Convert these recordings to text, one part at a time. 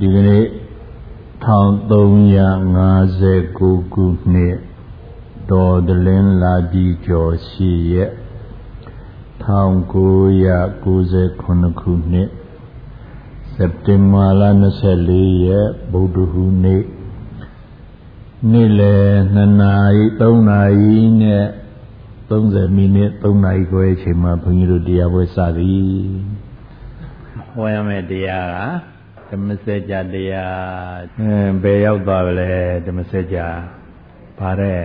ဒီကနေ့1359ခုနှစ်တော်တလင်းလာပြီကျော်ရှိရဲ့1998ခုနှစ်စက်တင်ဘာလ24ရက်ဗုဒ္ဓဟူးနေ့နေ့လယ်2နာရီ3နာရီနဲ့30မိနစ်3နာရီခွဲအချိန်မှာဘုန်းကြီးတို့တရားပွဲစသည်ဟောရမယ့်တရားက ဓမ္မစကြာတရားအဲဘယ်ရောက်သွားပါလဲဓမ္မစကြာဗါတဲ့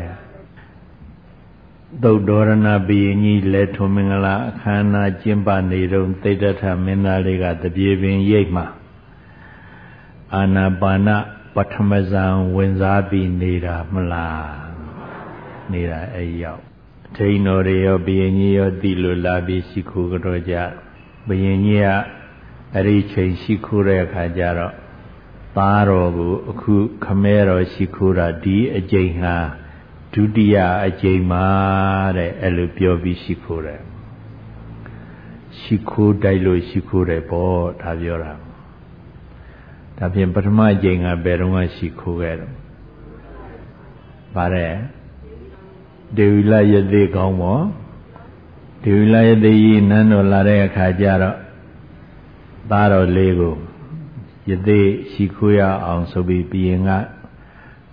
သုတ်တော်ရဏဘီရင်ကြီးလက်ထုံမင်္ဂလာအခမ်းအနားကျင်းပနေတော့သိတ္တထမင်းသားလေးကတပြေပင်ရိပ်မှာအာနာပါနပထမဇံဝင်စားပြီးနေတာမလားနေတာအဲ့ရောက်အထိန်တော်တွေရောဘယင်ကြီးရောတိလို့လာပြီးရှိခိုးကြတော့ကြဘယင်ကြီးက အဲ့ဒီချိန်ရှိခိုးတဲ့အခါကျတော့သားတော်ကိုအခုခမဲတော်ရှိခိုးတာဒီအကျိန်ဟာဒုတိယအကျိန်မှာတဲ့အဲ့လိုပြောပြီးရှိခိုးတယ်ရှိခိုးတိုက်လို့ရှိခိုးတယ်ပေါ့ဒါပြောတာဒါဖြင့်ပထမအကျိန်ကဘယ်တော့မှရှိခိုးခဲ့တယ်ဗါတဲ့ဒေဝီလယသိကောင်းပေါ့ဒေဝီလယသိကြီးနန်းတော်လာတဲ့အခါကျတော့ သားတော်လေးကိုယသိရှိခိုးရအောင်ဆိုပြီးဘီရင်က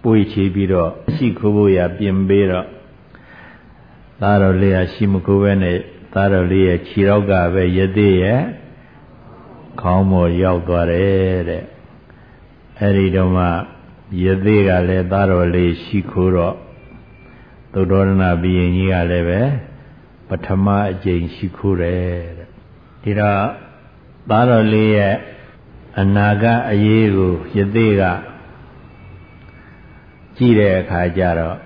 ပွေချီပြီးတော့ရှိခိုးဖို့ရပြင်ပေးတော့သားတော်လေးကရှိမခိုးပဲနဲ့သားတော်လေးရဲ့ခြေတော့ကပဲယသိရဲ့ခေါင်းပေါ်ရောက်သွားတယ်တဲ့အဲ့ဒီတော့မှယသိကလည်းသားတော်လေးရှိခိုးတော့သုတ္တရဏဘီရင်ကြီးကလည်းပဲပထမအကြိမ်ရှိခိုးတယ်တဲ့ဒီတော့ သားတော်လေးရဲ့အနာကအရေးကိုယသိကကြည့်တဲ့အခါကျတော့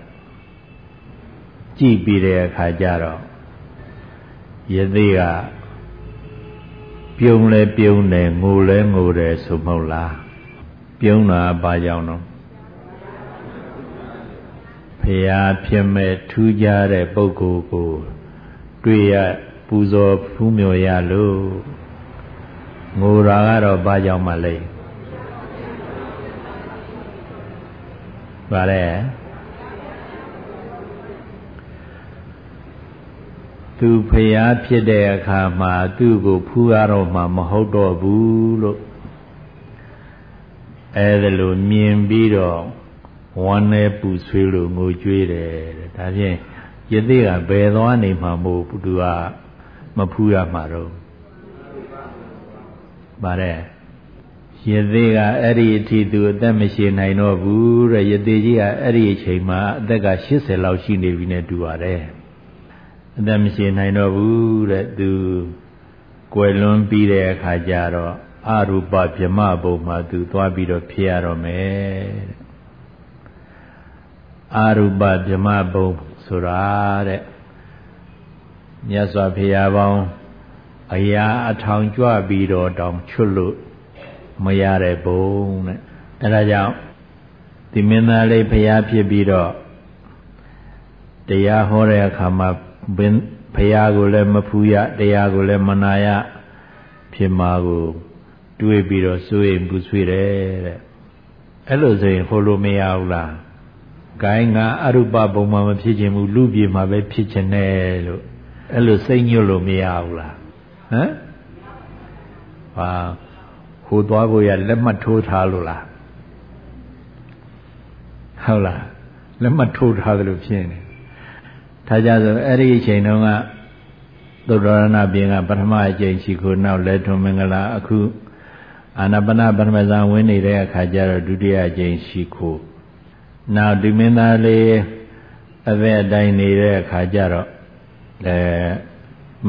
ကြည့်ပြီးတဲ့အခါကျတော့ယသိကပြုံးလဲပြုံးတယ်ငိုလဲငိုတယ်ဆိုမဟုတ်လားပြုံးတာဘာကြောင့်တော့ဖရာဖြစ်မဲ့ထူးခြားတဲ့ပုဂ္ဂိုလ်ကို တွေ့ရပူဇော်ဖူးမြော်ရလို့ ငိုတာကတော့ဘာကြောင့်မလဲပါလေသူဖျားဖြစ်တဲ့အခါမှာသူ့ကိုဖူးရတော့မှမဟုတ်တော့ဘူးလို့အဲဒါလိုမြင်ပြီးတော့ဝမ်းနဲ့ပူဆွေးလို့ငိုကြွေးတယ်ဒါဖြင့်ယသိကဘယ်သွားနေမှာမို့သူကမဖူးရမှာတော့ ပါတယ်ယသိကအဲ့ဒီအထိသူအသက်မရှိနိုင်တော့ဘူးတဲ့ယသိကြီးကအဲ့ဒီအချိန်မှာအသက်က80လောက်ရှိနေပြီနဲ့တူပါတယ်အသက်မရှိနိုင်တော့ဘူးတဲ့သူကွယ်လွန်ပြီးတဲ့အခါကျတော့အရူပဗြမဘုံမှာသူသွားပြီးတော့ဖြစ်ရတော့မယ်တဲ့အရူပဗြမဘုံဆိုတာတဲ့မြတ်စွာဘုရားပေါင်း အရာအထောင်ကြွပြီးတော့တောင်ချွတ်လို့မရတဲ့ဘုံတဲ့အဲဒါကြောင့်ဒီမင်းသားလေးဘုရားဖြစ်ပြီးတော့တရားဟောတဲ့အခါမှာဘုရားကိုလည်းမဖူးရတရားကိုလည်းမနာရဖြစ်မှာကိုတွေးပြီးတော့စိုးရိမ်ပူဆွေးတယ်တဲ့အဲ့လိုဆိုရင်ဟိုလိုမရဘူးလားဂိုင်းကအရုပဘုံမှာမဖြစ်ခြင်းဘူးလူပြေမှာပဲဖြစ်ခြင်းနဲ့လို့အဲ့လိုစိတ်ညွတ်လို့မရဘူးလား ဟမ်ဟာဟိုသွားဖို့ရလက်မှတ်ထိုးထားလို့လားဟုတ်လားလက်မှတ်ထိုးထားတယ်လို့ဖြစ်နေဒါကြဆိုအဲ့ဒီအချိန်တုန်းကသုဒ္ဓရဏပြင်ကပထမအကျင့်ရှိခိုးနောက်လက်ထုံမင်္ဂလာအခုအာနာပနပထမဇာဝင်နေတဲ့အခါကျတော့ဒုတိယအကျင့်ရှိခိုးနောက်ဒီမင်းသားလေးအသက်အတိုင်းနေတဲ့အခါကျတော့အဲ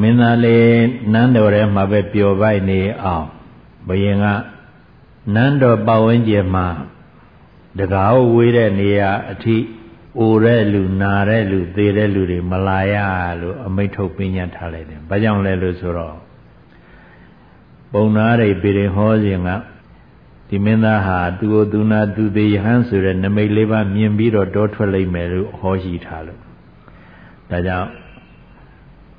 မင်းသားလေးနန်းတော်ထဲမှာပဲပျော်ပိုက်နေအောင်ဘယင်ကနန်းတော်ပဝန်းကျင်မှာတကားဝေးတဲ့နေရာအထိအိုတဲ့လူနာတဲ့လူသေတဲ့လူတွေမလာရလို့အမိန့်ထုတ်ပညာထားလိုက်တယ်။ဘာကြောင့်လဲလို့ဆိုတော့ပုံနာရိပေရင်ဟောစဉ်ကဒီမင်းသားဟာသူ့ကိုသူနာသူသေးယဟန်ဆိုတဲ့နမိတ်လေးပါမြင်ပြီးတော့တောထွက်လိုက်မယ်လို့ဟောရှိထားလို့ဒါကြောင့်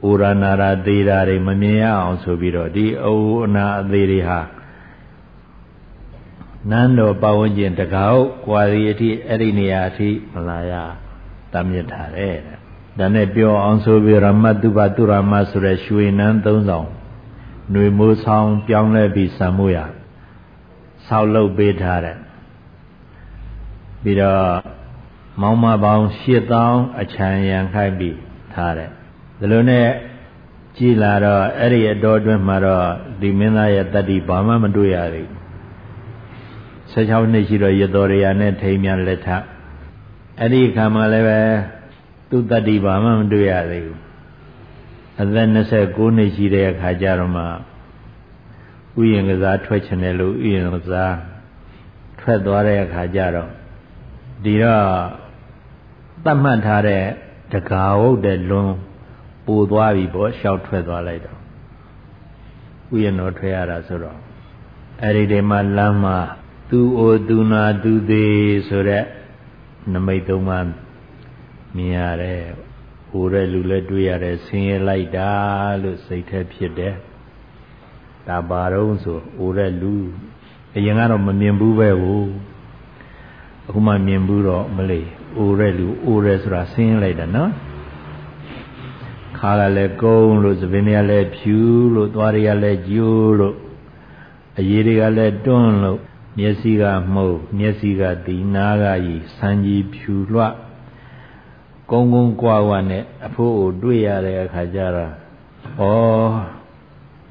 ဩရနာရာသေးတာတွေမမြင်ရအောင်ဆိုပြီးတော့ဒီအိုအနာအသေးတွေဟာနန်းတော်ပဝန်းကျင်တကောက်ကွာရီအထိအဲ့ဒီနေရာအထိမလာရတမ်းမြစ်ထားတယ်ဒါနဲ့ပြောအောင်ဆိုပြီးရမတ်တုပတုရမဆိုတဲ့ရွှေနန်းသုံးဆောင်ຫນွေမိုးဆောင်ပြောင်းလဲပြီးစံမိုးရဆောက်လုပ်ပေးထားတယ်ပြီးတော့မောင်မပေါင်း8000အချမ်းရံခိုက်ပြီးထားတယ် ဒါလိုနဲ့ကြည်လာတော့အဲ့ဒီအတော်အတွင်းမှာတော့ဒီမင်းသားရဲ့တတ္တိဘာမှမတွေ့ရဘူး16နှစ်ရှိတော့ရတော်ရရနဲ့ထိမ်းများလက်ထအဲ့ဒီအခါမှာလည်းပဲသူတတ္တိဘာမှမတွေ့ရသေးဘူးအသက်29နှစ်ရှိတဲ့အခါကျတော့မှဥယျာဉ်ကစားထွက်ချင်တယ်လို့ဥယျာဉ်ကစားထွက်သွားတဲ့အခါကျတော့ဒီတော့တတ်မှတ်ထားတဲ့တကာဝုတ်တဲ့လွန် ပိုသွားပြီပေါ့ရှောက်ထွက်သွားလိုက်တော့ဥယျာဉ်တော်ထွက်ရတာဆိုတော့အဲ့ဒီဒီမှာလမ်းမှာသူအိုသူနာသူသေးဆိုတဲ့နမိတ်သုံးပါးမြင်ရတယ်ဟိုတဲ့လူလည်းတွေ့ရတယ်ဆင်းရဲလိုက်တာလို့စိတ်แท้ဖြစ်တယ်ဒါပါတော့ဆိုအိုတဲ့လူအရင်ကတော့မမြင်ဘူးပဲဟိုအခုမှမြင်ဘူးတော့မလေးအိုတဲ့လူအိုတဲ့ဆိုတာဆင်းရဲလိုက်တာနော် ခါကလည်းကုန်းလို့သပင်းတွေကလည်းဖြူလို့သွားတွေကလည်းကျိုးလို့အရေးတွေကလည်းတွန်းလို့မျက်စိကမှုတ်မျက်စိကတီနားကကြီးစံကြီးဖြူလွှတ်ကုန်းကုန်းကွာကွာနဲ့အဖိုးကိုတွေ့ရတဲ့အခါကျတော့ဩ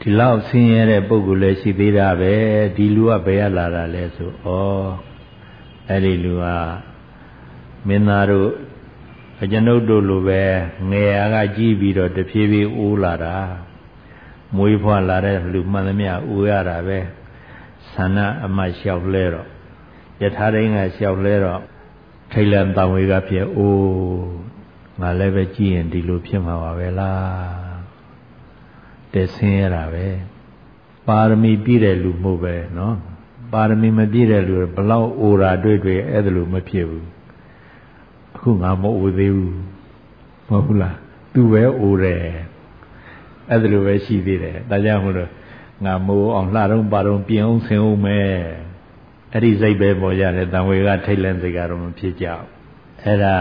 ဒီလောက်ဆင်းရဲတဲ့ပုဂ္ဂိုလ်လည်းရှိသေးတာပဲဒီလူကဘယ်ရလာတာလဲဆိုဩအဲ့ဒီလူကမင်းသားတို့ အကျွန်ုပ်တို့လိုပဲငယ်ရာကကြီးပြီးတော့တဖြည်းဖြည်းအိုးလာတာမွေးဖွားလာတဲ့လူမှန်သမျှအိုးရတာပဲဆန္ဒအမတ်လျှောက်လဲတော့ယထာတိုင်းကလျှောက်လဲတော့ထိတ်လန့်တံဝေကဖြစ်အိုးငါလည်းပဲကြည့်ရင်ဒီလိုဖြစ်မှာပါပဲလားတဆင်းရတာပဲပါရမီပြည့်တဲ့လူမဟုတ်ပဲနော်ပါရမီမပြည့်တဲ့လူဘလောက်အိုရာတွေ့တွေ့အဲ့ဒါလိုမဖြစ်ဘူး ခုငါမအိုသေးဘူးမဟုတ်ဘူးလားသူပဲအိုတယ်အဲ့ဒါလိုပဲရှိသေးတယ်ဒါကြောင့်မို့လို့ငါမိုးအောင်လှတော့ပါတော့ပြင်အောင်ဆင်အောင်မဲအဲ့ဒီစိတ်ပဲပေါ်ရတယ်တံဝေကထိတ်လန့်စိတ်ကတော့မဖြစ်ကြဘူးအဲ့ဒါ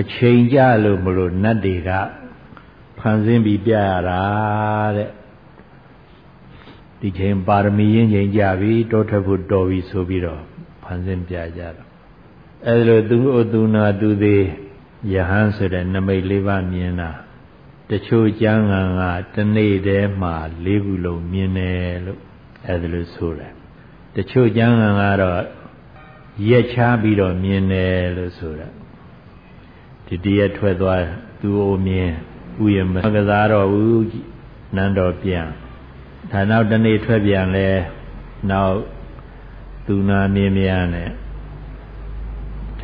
အချိန်ကြလို့မလို့နတ်တွေကဖန်ဆင်းပြီးပြရတာတဲ့ဒီချိန်ပါရမီရင်ချိန်ကြပြီတောထွက်ဖို့တော်ပြီဆိုပြီးတော့ဖန်ဆင်းပြကြတော့ အဲ့လိုသူအသူနာသူသေးယဟန်ဆိုတဲ့နမိတ်လေးပါမြင်တာတချို့ကျမ်းဂန်ကတနေ့တည်းမှာလေးခုလုံးမြင်တယ်လို့အဲ့ဒါလို့ဆိုတယ်တချို့ကျမ်းဂန်ကတော့ရက်ချပြီးတော့မြင်တယ်လို့ဆိုတာဒီတရက်ထွက်သွားသူအိုမြင်ဥယမကစားတော့ဘူးနန်းတော်ပြန်ဒါနောက်တနေ့ထွက်ပြန်လဲနောက်သူနာမြင်မြန်နဲ့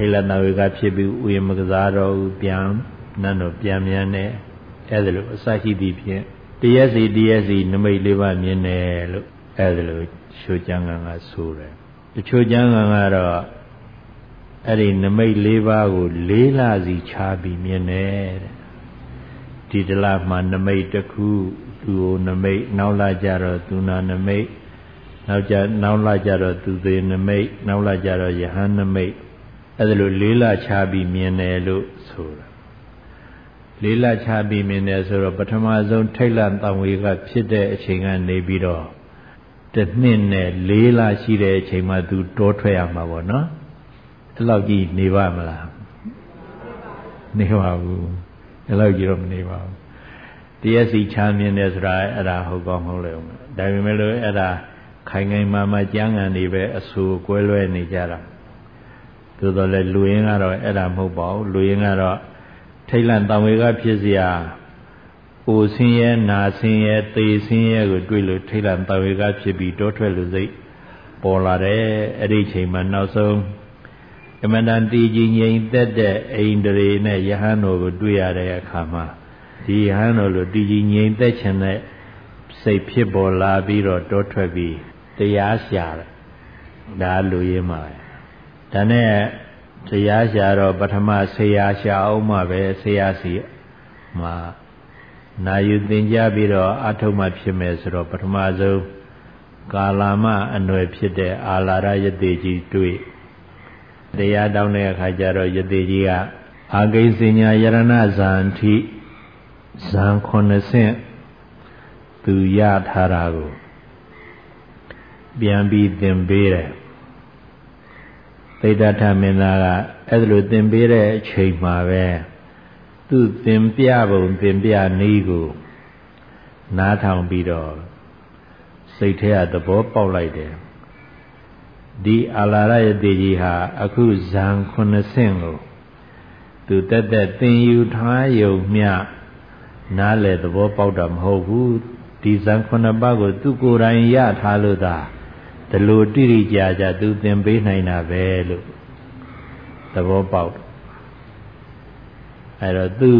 ထိလနာဝေကဖြစ်ပြီးဥယမကစားတော့ပြန်နန်းတော်ပြန်မြန်နဲ့အဲ့ဒါလိုအစရှိသည်ဖြင့်တရက်စီတရက်စီနမိတ်လေးပါမြင်တယ်လို့အဲ့ဒါလိုချိုးကျမ်းကံကဆိုတယ်တချို့ကျမ်းကံကတော့အဲ့ဒီနမိတ်လေးပါးကိုလေးလစီခြားပြီးမြင်တယ်တဲ့ဒီတလမှာနမိတ်တစ်ခုသူ့ကိုနမိတ်နောက်လာကြတော့သူနာနမိတ်နောက်ကြနောက်လာကြတော့သူသေးနမိတ်နောက်လာကြတော့ယဟန်နမိတ် အဲ့ဒါလိုလေးလခြားပြီးမြင်တယ်လို့ဆိုတာလေးလခြားပြီးမြင်တယ်ဆိုတော့ပထမဆုံးထိတ်လန့်တံဝေကဖြစ်တဲ့အချိန်ကနေပြီးတော့တစ်နှစ်နဲ့လေးလရှိတဲ့အချိန်မှသူတောထွက်ရမှာပေါ့နော်အဲ့လောက်ကြီးနေပါမလားနေပါဘူးအဲ့လောက်ကြီးတော့မနေပါဘူးတရားစီချမ်းမြင်တယ်ဆိုတာအဲ့ဒါဟုတ်ကောင်းဟုတ်လေဒါပေမဲ့လို့အဲ့ဒါခိုင်ခိုင်မာမာကြမ်းကန်နေပဲအဆူကွဲလွဲနေကြတာ သို့တော်လည်းလူရင်းကတော့အဲ့ဒါမဟုတ်ပါဘူးလူရင်းကတော့ထိတ်လန့်တံဝေကဖြစ်เสียအိုဆင်းရဲနာဆင်းရဲသေဆင်းရဲကိုတွေ့လို့ထိတ်လန့်တံဝေကဖြစ်ပြီးတောထွက်လို့စိတ်ပေါ်လာတယ်အဲ့ဒီချိန်မှာနောက်ဆုံးအမတန်တည်ကြည်ငြိမ်သက်တဲ့အိန္ဒြေနဲ့ယဟန်တော်ကိုတွေ့ရတဲ့အခါမှာဒီယဟန်တော်လိုတည်ကြည်ငြိမ်သက်ခြင်းနဲ့စိတ်ဖြစ်ပေါ်လာပြီးတော့တောထွက်ပြီးတရားရှာတယ်ဒါလူရင်းမှာပဲ ဒါနဲ့တရားရှာတော့ပထမဆရာရှာအောင်မှပဲဆရာစီမှာနာယူသင်ကြပြီးတော့အထုံးမှဖြစ်မယ်ဆိုတော့ပထမဆုံးကာလာမအနွယ်ဖြစ်တဲ့အာလာရယတိကြီးတွေ့တရားတောင်းတဲ့အခါကျတော့ယတိကြီးကအာဂိစဉ္ညာယရဏဇံထိဇံ9ဆင့်သူရထားတာကိုပြန်ပြီးသင်ပေးတယ် သိဒ္ဓထမင်းသားကအဲ့လိုသင်ပေးတဲ့အချိန်မှာပဲသူသင်ပြပုံသင်ပြနည်းကိုနားထောင်ပြီးတော့စိတ်ထဲကသဘောပေါက်လိုက်တယ်ဒီအာလာရယတိကြီးဟာအခုဇံ9ဆင့်ကိုသူတက်တက်သင်ယူထားယုံမြနားလေသဘောပေါက်တာမဟုတ်ဘူးဒီဇံ9ပါးကိုသူကိုယ်တိုင်ရထားလို့သာ ဒီလိုတိတိကျကျသူသင်ပေးနိုင်တာပဲလို့သဘောပေါက်အဲတော့သူ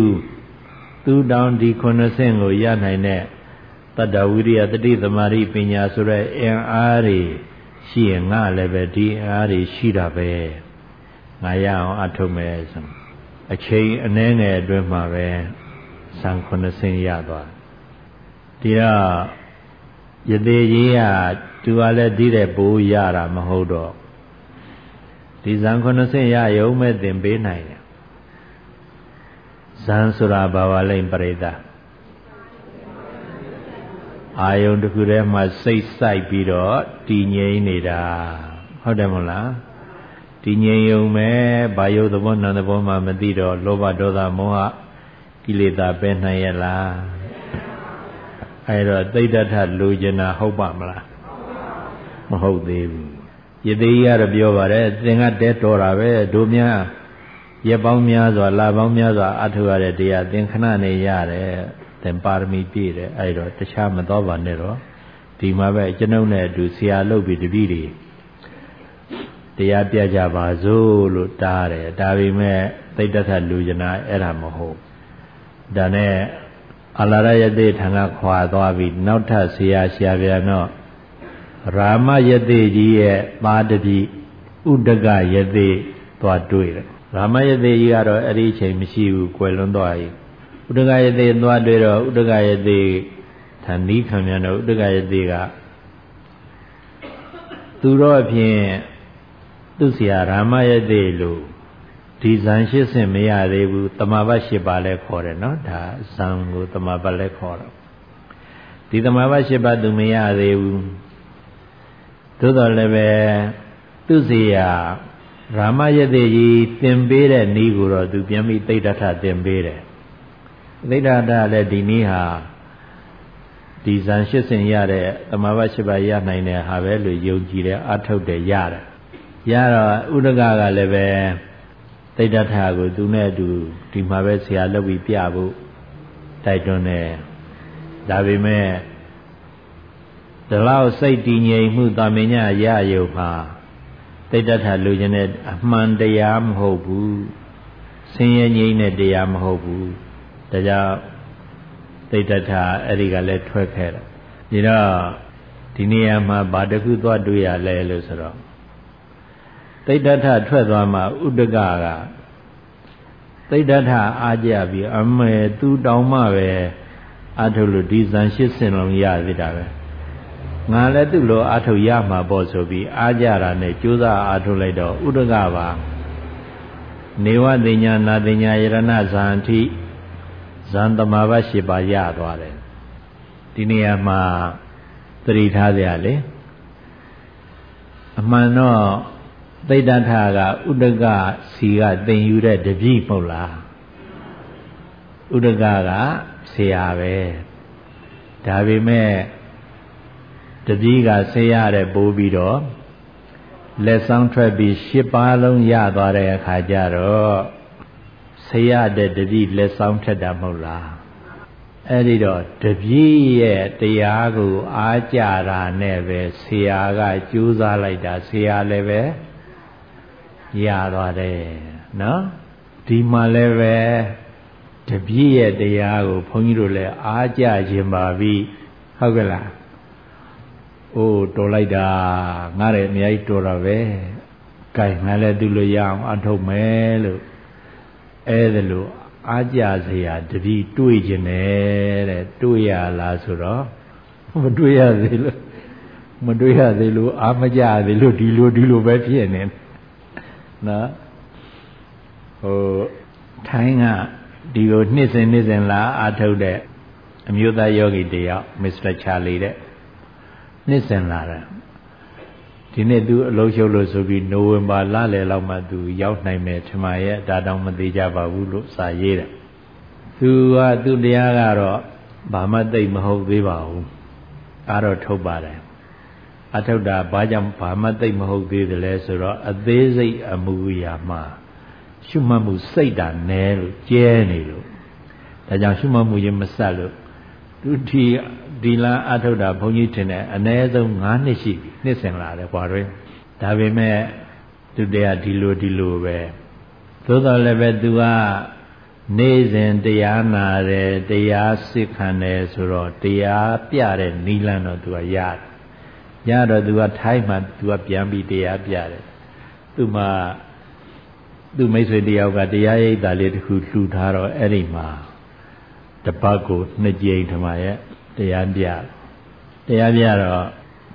သူတောင်ဒီခုနှစ်ဆင့်ကိုရနိုင်တဲ့တတ္တဝိရိယတတိသမารိပညာဆိုတဲ့အင်အားတွေရှိရင်ငါလည်းပဲဒီအင်အားတွေရှိတာပဲငါရအောင်အထုတ်မယ်ဆိုအချိန်အနည်းငယ်အတွင်းမှာပဲဇံခုနှစ်ဆင့်ရသွားဒီတော့ယသေးကြီးက သူကလည်းဒီတဲ့ပိုးရတာမဟုတ်တော့ဒီဇံခုနှစ်ဆင့်ရရုံမဲ့သင်ပေးနိုင်တယ်ဇံဆိုတာဘာဝလိမ့်ပရိသအာယုံတစ်ခုထဲမှာစိတ်ဆိုင်ပြီးတော့တည်ငြိမ်နေတာဟုတ်တယ်မဟုတ်လားတည်ငြိမ်ယုံမဲ့ဘာယုသဘောနာသဘောမှမသိတော့လောဘဒေါသမောဟကိလေသာပဲနိုင်ရလားအဲတော့သိတ္တထလူကျင်တာဟုတ်ပါမလား မဟုတ်သေးဘူးယသိကတော့ပြောပါတယ်သင်္ကတဲတော်တာပဲတို့များရက်ပေါင်းများစွာလပေါင်းများစွာအထုရတဲ့တရားသင်ခဏနေရတယ်သင်ပါရမီပြည့်တယ်အဲ့တော့တခြားမတော်ပါနဲ့တော့ဒီမှာပဲကျွန်ုပ်နဲ့အတူဆရာလုပ်ပြီးတပည့်တွေတရားပြကြပါစို့လို့တားတယ်ဒါပေမဲ့သိတ္တထလူကျနာအဲ့ဒါမဟုတ်ဒါနဲ့အလာရယတိထံကခွာသွားပြီးနောက်ထပ်ဆရာရှာပြန်တော့ ရာမယတိကြီးရဲ့သားတပည့်ဥဒကယတိသွားတွေ့တယ်ရာမယတိကြီးကတော့အဲ့ဒီအချိန်မရှိဘူးကွယ်လွန်သွားပြီဥဒကယတိသွားတွေ့တော့ဥဒကယတိသံနီးခံမြန်တော့ဥဒကယတိကသူတော့ဖြင့်သူ့ဆရာရာမယတိလို့ဒီဇန်ရှစ်ဆင့်မရသေးဘူးတမဘတ်ရှစ်ပါလဲခေါ်တယ်နော်ဒါဇန်ကိုတမဘတ်လဲခေါ်တော့ဒီတမဘတ်ရှစ်ပါသူမရသေးဘူး သို့တော်လည်းပဲသူ့စီယာရာမယတိကြီးသင်ပေးတဲ့ဤကိုတော့သူပြန်ပြီးသိဋ္ဌထသင်ပေးတယ်သိဋ္ဌထလည်းဒီနည်းဟာဒီဇန်ရှစ်ဆင်ရတဲ့တမဘရှစ်ပါးရနိုင်တဲ့ဟာပဲလို့ယုံကြည်တယ်အထုတ်တယ်ရတယ်ရတော့ဥဒကကလည်းပဲသိဋ္ဌထကိုသူနဲ့အတူဒီမှာပဲဆရာလုပ်ပြီးပြဖို့တိုက်တွန်းတယ်ဒါပေမဲ့ ဒီလောက်စိတ်တည်ငြိမ်မှုတာမင်ညာရရုံမှာတိတ်တထလူကျင်တဲ့အမှန်တရားမဟုတ်ဘူးဆင်းရဲငြိမ်းတဲ့တရားမဟုတ်ဘူးဒါကြောင့်တိတ်တထအဲ့ဒီကလည်းထွက်ခဲ့တယ်ဒီတော့ဒီနေရာမှာဘာတခုသွားတွေ့ရလဲလို့ဆိုတော့တိတ်တထထွက်သွားမှဥဒကကတိတ်တထအားကြပြီးအမေသူတောင်းမှပဲအထုလို့ဒီဇန်ရှစ်စင်လုံးရသေးတာပဲ ငါလည်းသူ့လိုအာထုတ်ရမှာပေါ့ဆိုပြီးအားကြတာနဲ့ကြိုးစားအာထုတ်လိုက်တော့ဥဒကပါနေဝတင်ညာနာတင်ညာယရဏဇာန်ထိဇန်တမာဘ၈ပါးရသွားတယ်ဒီနေရာမှာသတိထားကြလေအမှန်တော့သိတ္တထကဥဒကစီကသင်ယူတဲ့တပည့်မဟုတ်လားဥဒကကဆရာပဲဒါပေမဲ့ တပည့်ကဆေးရတဲ့ပိုးပြီးတော့လက်ဆောင်ထွက်ပြီးရှစ်ပါးလုံးရသွားတဲ့အခါကျတော့ဆေးရတဲ့တပည့်လက်ဆောင်ထက်တာမဟုတ်လားအဲ့ဒီတော့တပည့်ရဲ့တရားကိုအားကြတာနဲ့ပဲဆရာကကြိုးစားလိုက်တာဆရာလည်းပဲရသွားတယ်နော်ဒီမှာလည်းပဲတပည့်ရဲ့တရားကိုဘုန်းကြီးတို့လည်းအားကြခြင်းပါပြီဟုတ်ကဲ့လား အိုးတော်လိုက်တာငါလည်းအများကြီးတော်တာပဲကဲငါလည်းသူလိုရအောင်အထုတ်မယ်လို့အဲဒါလို့အားကြစရာတတိတွေးခြင်းနဲ့တဲ့တွေးရလားဆိုတော့မတွေးရသေးလို့မတွေးရသေးလို့အာမကြသေးလို့ဒီလိုဒီလိုပဲဖြစ်နေနော်ဟိုထိုင်းကဒီကိုနှစ်စဉ်နှစ်စဉ်လာအာထုတ်တဲ့အမျိုးသားယောဂီတယောက်မစ္စတာချာလီတဲ့ နှစ်စဉ်လာတယ်ဒီနေ့သူအလုံးရှုပ်လို့ဆိုပြီးနိုဝင်ဘာလလယ်လောက်မှသူရောက်နိုင်မယ်ထမရဲ့ဒါတောင်မသေးကြပါဘူးလို့စာရေးတယ်သူကသူတရားကတော့ဘာမှသိမဟုတ်သေးပါဘူးအားတော့ထုတ်ပါတယ်အထုတ်တာဘာကြောင့်ဘာမှသိမဟုတ်သေးတယ်လဲဆိုတော့အသေးစိတ်အမှုရာမှာရှုမှတ်မှုစိတ်တာနဲလို့ကျဲနေလို့ဒါကြောင့်ရှုမှတ်မှုရင်မဆက်လို့သူဒီ ဒီလအထုတ်တာဘုန်းကြီးထင်တယ်အ ਨੇ ဆုံး9နှစ်ရှိပြီနှစ်စင်လာတယ်ကွာတွင်ဒါပေမဲ့သူတရားဒီလိုဒီလိုပဲသို့တော်လည်းပဲသူကနေ့စဉ်တရားနာတယ်တရားစစ်ခံတယ်ဆိုတော့တရားပြတဲ့နိလန်းတော့သူကရတယ်ရတော့သူကထိုင်းမှာသူကပြန်ပြီးတရားပြတယ်သူမှသူမိတ်ဆွေတယောက်ကတရားရိပ်တာလေးတစ်ခုလှူထားတော့အဲ့ဒီမှာတပတ်ကိုနှစ်ကြိမ်ထမရဲ့ တရားပြတရားပြတော့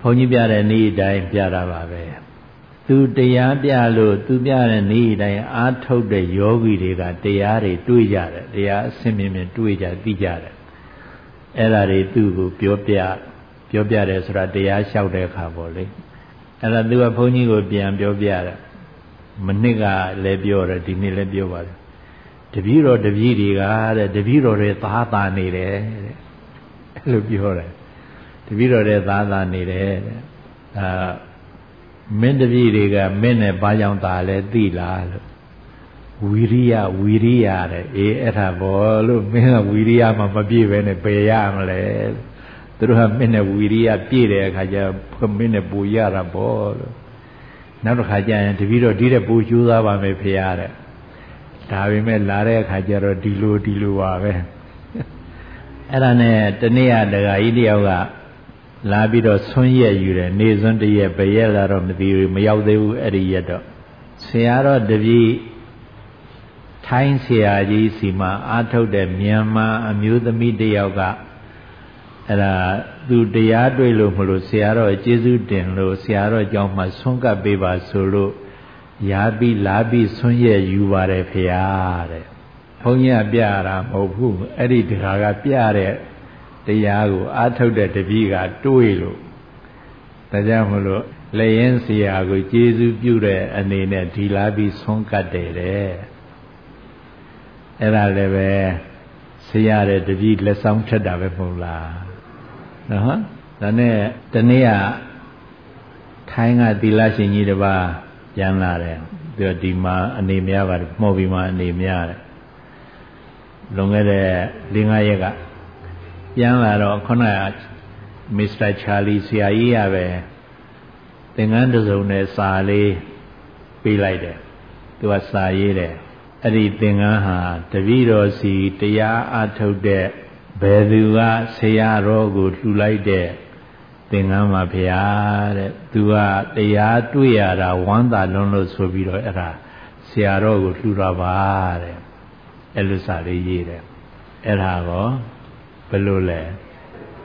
ဘုန်းကြီးပြတဲ့နေ့တိုင်းပြတာပါပဲသူတရားပြလို့သူပြတဲ့နေ့တိုင်းအားထုတ်တဲ့ယောဂီတွေကတရားတွေတွေးကြတယ်တရားအစင်မြင်မြင်တွေးကြသိကြတယ်အဲ့ဒါတွေသူ့ကိုပြောပြပြောပြတယ်ဆိုတာတရားလျှောက်တဲ့အခါပေါ့လေအဲ့ဒါသူကဘုန်းကြီးကိုပြန်ပြောပြတယ်မနစ်ကလည်းပြောတယ်ဒီနေ့လည်းပြောပါတယ်တပည့်တော်တပည့်တွေကတဲ့တပည့်တော်တွေသားသားနေတယ်တဲ့ အဲ့လိုပြောတယ်တပည့်တော်တွေသားသားနေတယ်တဲ့အာမင်းတပည့်တွေကမင်းနဲ့ဘာကြောင့်သားလဲသိလားလို့ဝီရိယဝီရိယတဲ့အေးအဲ့ဒါဘောလို့မင်းကဝီရိယမှမပြည့်ပဲနဲ့ပယ်ရမလဲသူတို့ကမင်းနဲ့ဝီရိယပြည့်တဲ့အခါကျမင်းနဲ့ပူရတာဘောလို့နောက်တစ်ခါကျရင်တပည့်တော်ဒီတဲ့ပူကျိုးသားပါမယ်ဖေရတဲ့ဒါပေမဲ့လာတဲ့အခါကျတော့ဒီလိုဒီလိုပါပဲ အဲ့ဒါနဲ့တနေ့ကဒကာကြီးတယောက်ကလာပြီးတော့ဆွန်းရက်ယူတယ်နေစွန်းတရက်ဘရက်လာတော့မသိဘူးမရောက်သေးဘူးအဲ့ဒီရက်တော့ဆရာတော်တပည့်ထိုင်းဆရာကြီးစီမှာအာထုတ်တဲ့မြန်မာအမျိုးသမီးတယောက်ကအဲ့ဒါသူတရားတွေ့လို့မလို့ဆရာတော်ကျေးဇူးတင်လို့ဆရာတော်ကြောင့်မှဆွန့်ကပ်ပေးပါဆိုလို့ရာပြီးလာပြီးဆွန့်ရဲ့ယူပါတယ်ဖေဟာတဲ့ ဘုန်းကြီးကပြတာမဟုတ်ဘူးအဲ့ဒီတခါကပြတဲ့တရားကိုအာထုတ်တဲ့တပည့်ကတွေးလို့ဒါကြောင့်မလို့လည်းရင်ဆရာကိုကျေးဇူးပြုတဲ့အနေနဲ့ဒီလာပြီးဆွန့်ကပ်တယ်တဲ့အဲ့ဒါလည်းပဲဆရာတဲ့တပည့်လက်ဆောင်ထက်တာပဲမဟုတ်လားနော်ဒါနဲ့တနေ့ကထိုင်းကသီလရှင်ကြီးတစ်ပါးပြန်လာတယ်သူဒီမှာအနေများပါတယ်မှော်ပြီးမှအနေများတယ် လွန်ခဲ့တဲ့၄၅ရက်ကပြန်လာတော့ခုနကမစ္စတာချာလီဆရာကြီးရပဲသင်္ကန်းတစ်စုံနဲ့စာလေးပေးလိုက်တယ်သူကစာရေးတယ်အဲ့ဒီသင်္ကန်းဟာတပည့်တော်စီတရားအထုတ်တဲ့ဘယ်သူကဆရာတော်ကိုလှူလိုက်တဲ့သင်္ကန်းမှာဖရာတဲ့သူကတရားတွေ့ရတာဝမ်းသာလွန်းလို့ဆိုပြီးတော့အဲ့ဒါဆရာတော်ကိုလှူတာပါတဲ့ အဲ့လိုစာလေးရေးတယ်အဲ့ဒါကောဘယ်လိုလဲ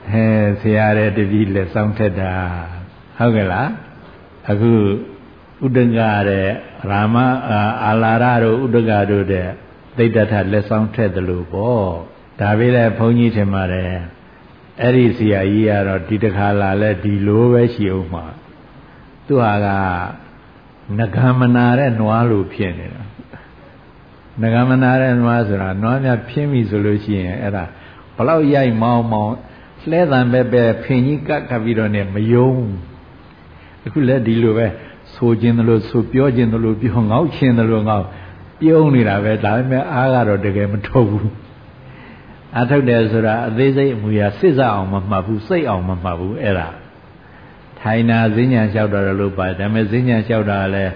ဟဲဆရာတဲ့တပည့်လက်ဆောင်ထက်တာဟုတ်ကဲ့လားအခုဥဒ္ဒကတဲ့ရာမအာလာရတို့ဥဒ္ဒကတို့တဲ့သိတ္တထလက်ဆောင်ထက်တယ်လို့ပေါ့ဒါပေမဲ့ဘုန်းကြီးထင်ပါတယ်အဲ့ဒီဆရာကြီးကတော့ဒီတခါလာလဲဒီလိုပဲရှိအောင်မှာသူဟာကငကမနာတဲ့နွားလိုဖြစ်နေတာ ငကမနာတဲ့နွားဆိုတာနွားများဖြင်းပြီဆိုလို့ရှိရင်အဲ့ဒါဘလောက်ရိုက်မောင်းမောင်းလှဲတံပဲပဲဖင်ကြီးကတ်ခတ်ပြီးတော့ねမယုံအခုလဲဒီလိုပဲဆိုခြင်းသလိုဆိုပြောခြင်းသလိုပြောငေါ့ခြင်းသလိုငေါ့ပြုံးနေတာပဲဒါပေမဲ့အားကတော့တကယ်မထုတ်ဘူးအထုတ်တယ်ဆိုတာအသေးစိတ်အမူအရာစစ်စအောင်မမှတ်ဘူးစိတ်အောင်မမှတ်ဘူးအဲ့ဒါထိုင်နာဈဉ္ညာလျှောက်တာလို့ပါဒါပေမဲ့ဈဉ္ညာလျှောက်တာလည်း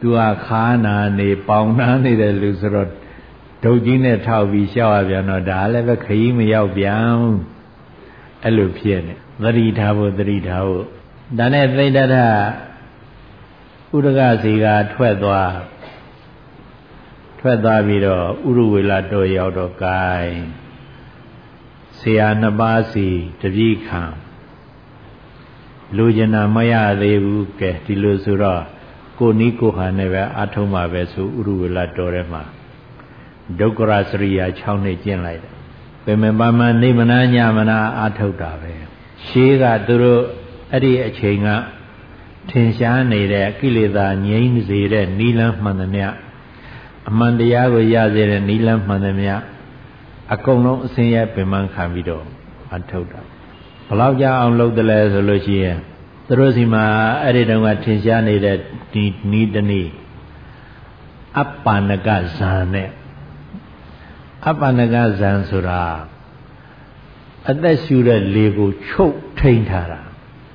သူကခါနာနေပေါင်နာနေတဲ့လူဆိုတော့ဒုတ်ကြီးနဲ့ထောက်ပြီးလျှောက်ရပြန်တော့ဒါလည်းပဲခရီးမရောက်ပြန်အဲ့လိုဖြစ်နေသတိထားဖို့သတိထားဖို့ဒါနဲ့သိတ္တထဥဒကစီကထွက်သွားထွက်သွားပြီးတော့ဥရဝေလာတော်ရောက်တော့ gain ဆရာနှစ်ပါးစီတပည့်ခံလူကျင်တာမရသေးဘူးကဲဒီလိုဆိုတော့ ကိုနီးကိုဟာနဲ့ပဲအထုံးမှာပဲဆိုဥရဝေလတော်ထဲမှာဒုက္ခရစရိယာ6နှစ်ကျင့်လိုက်တယ်ပင်မပါမနေမနာညမနာအထုတ်တာပဲရှေးကသူတို့အဲ့ဒီအချိန်ကထင်ရှားနေတဲ့ကိလေသာငြိမ်းစေတဲ့နိလန်းမှန်သမျှအမှန်တရားကိုရစေတဲ့နိလန်းမှန်သမျှအကုန်လုံးအစင်းရဲပင်မခံပြီးတော့အထုတ်တာဘလောက်ကြအောင်လုပ်တယ်လဲဆိုလို့ရှိရင် သူတို့စီမှာအဲ့ဒီတုန်းကထင်ရှားနေတဲ့ဒီနီးတနည်းအပ္ပန္နကဇာနဲ့အပ္ပန္နကဇံဆိုတာအသက်ရှူတဲ့လေကိုချုပ်ထိန်ထားတာ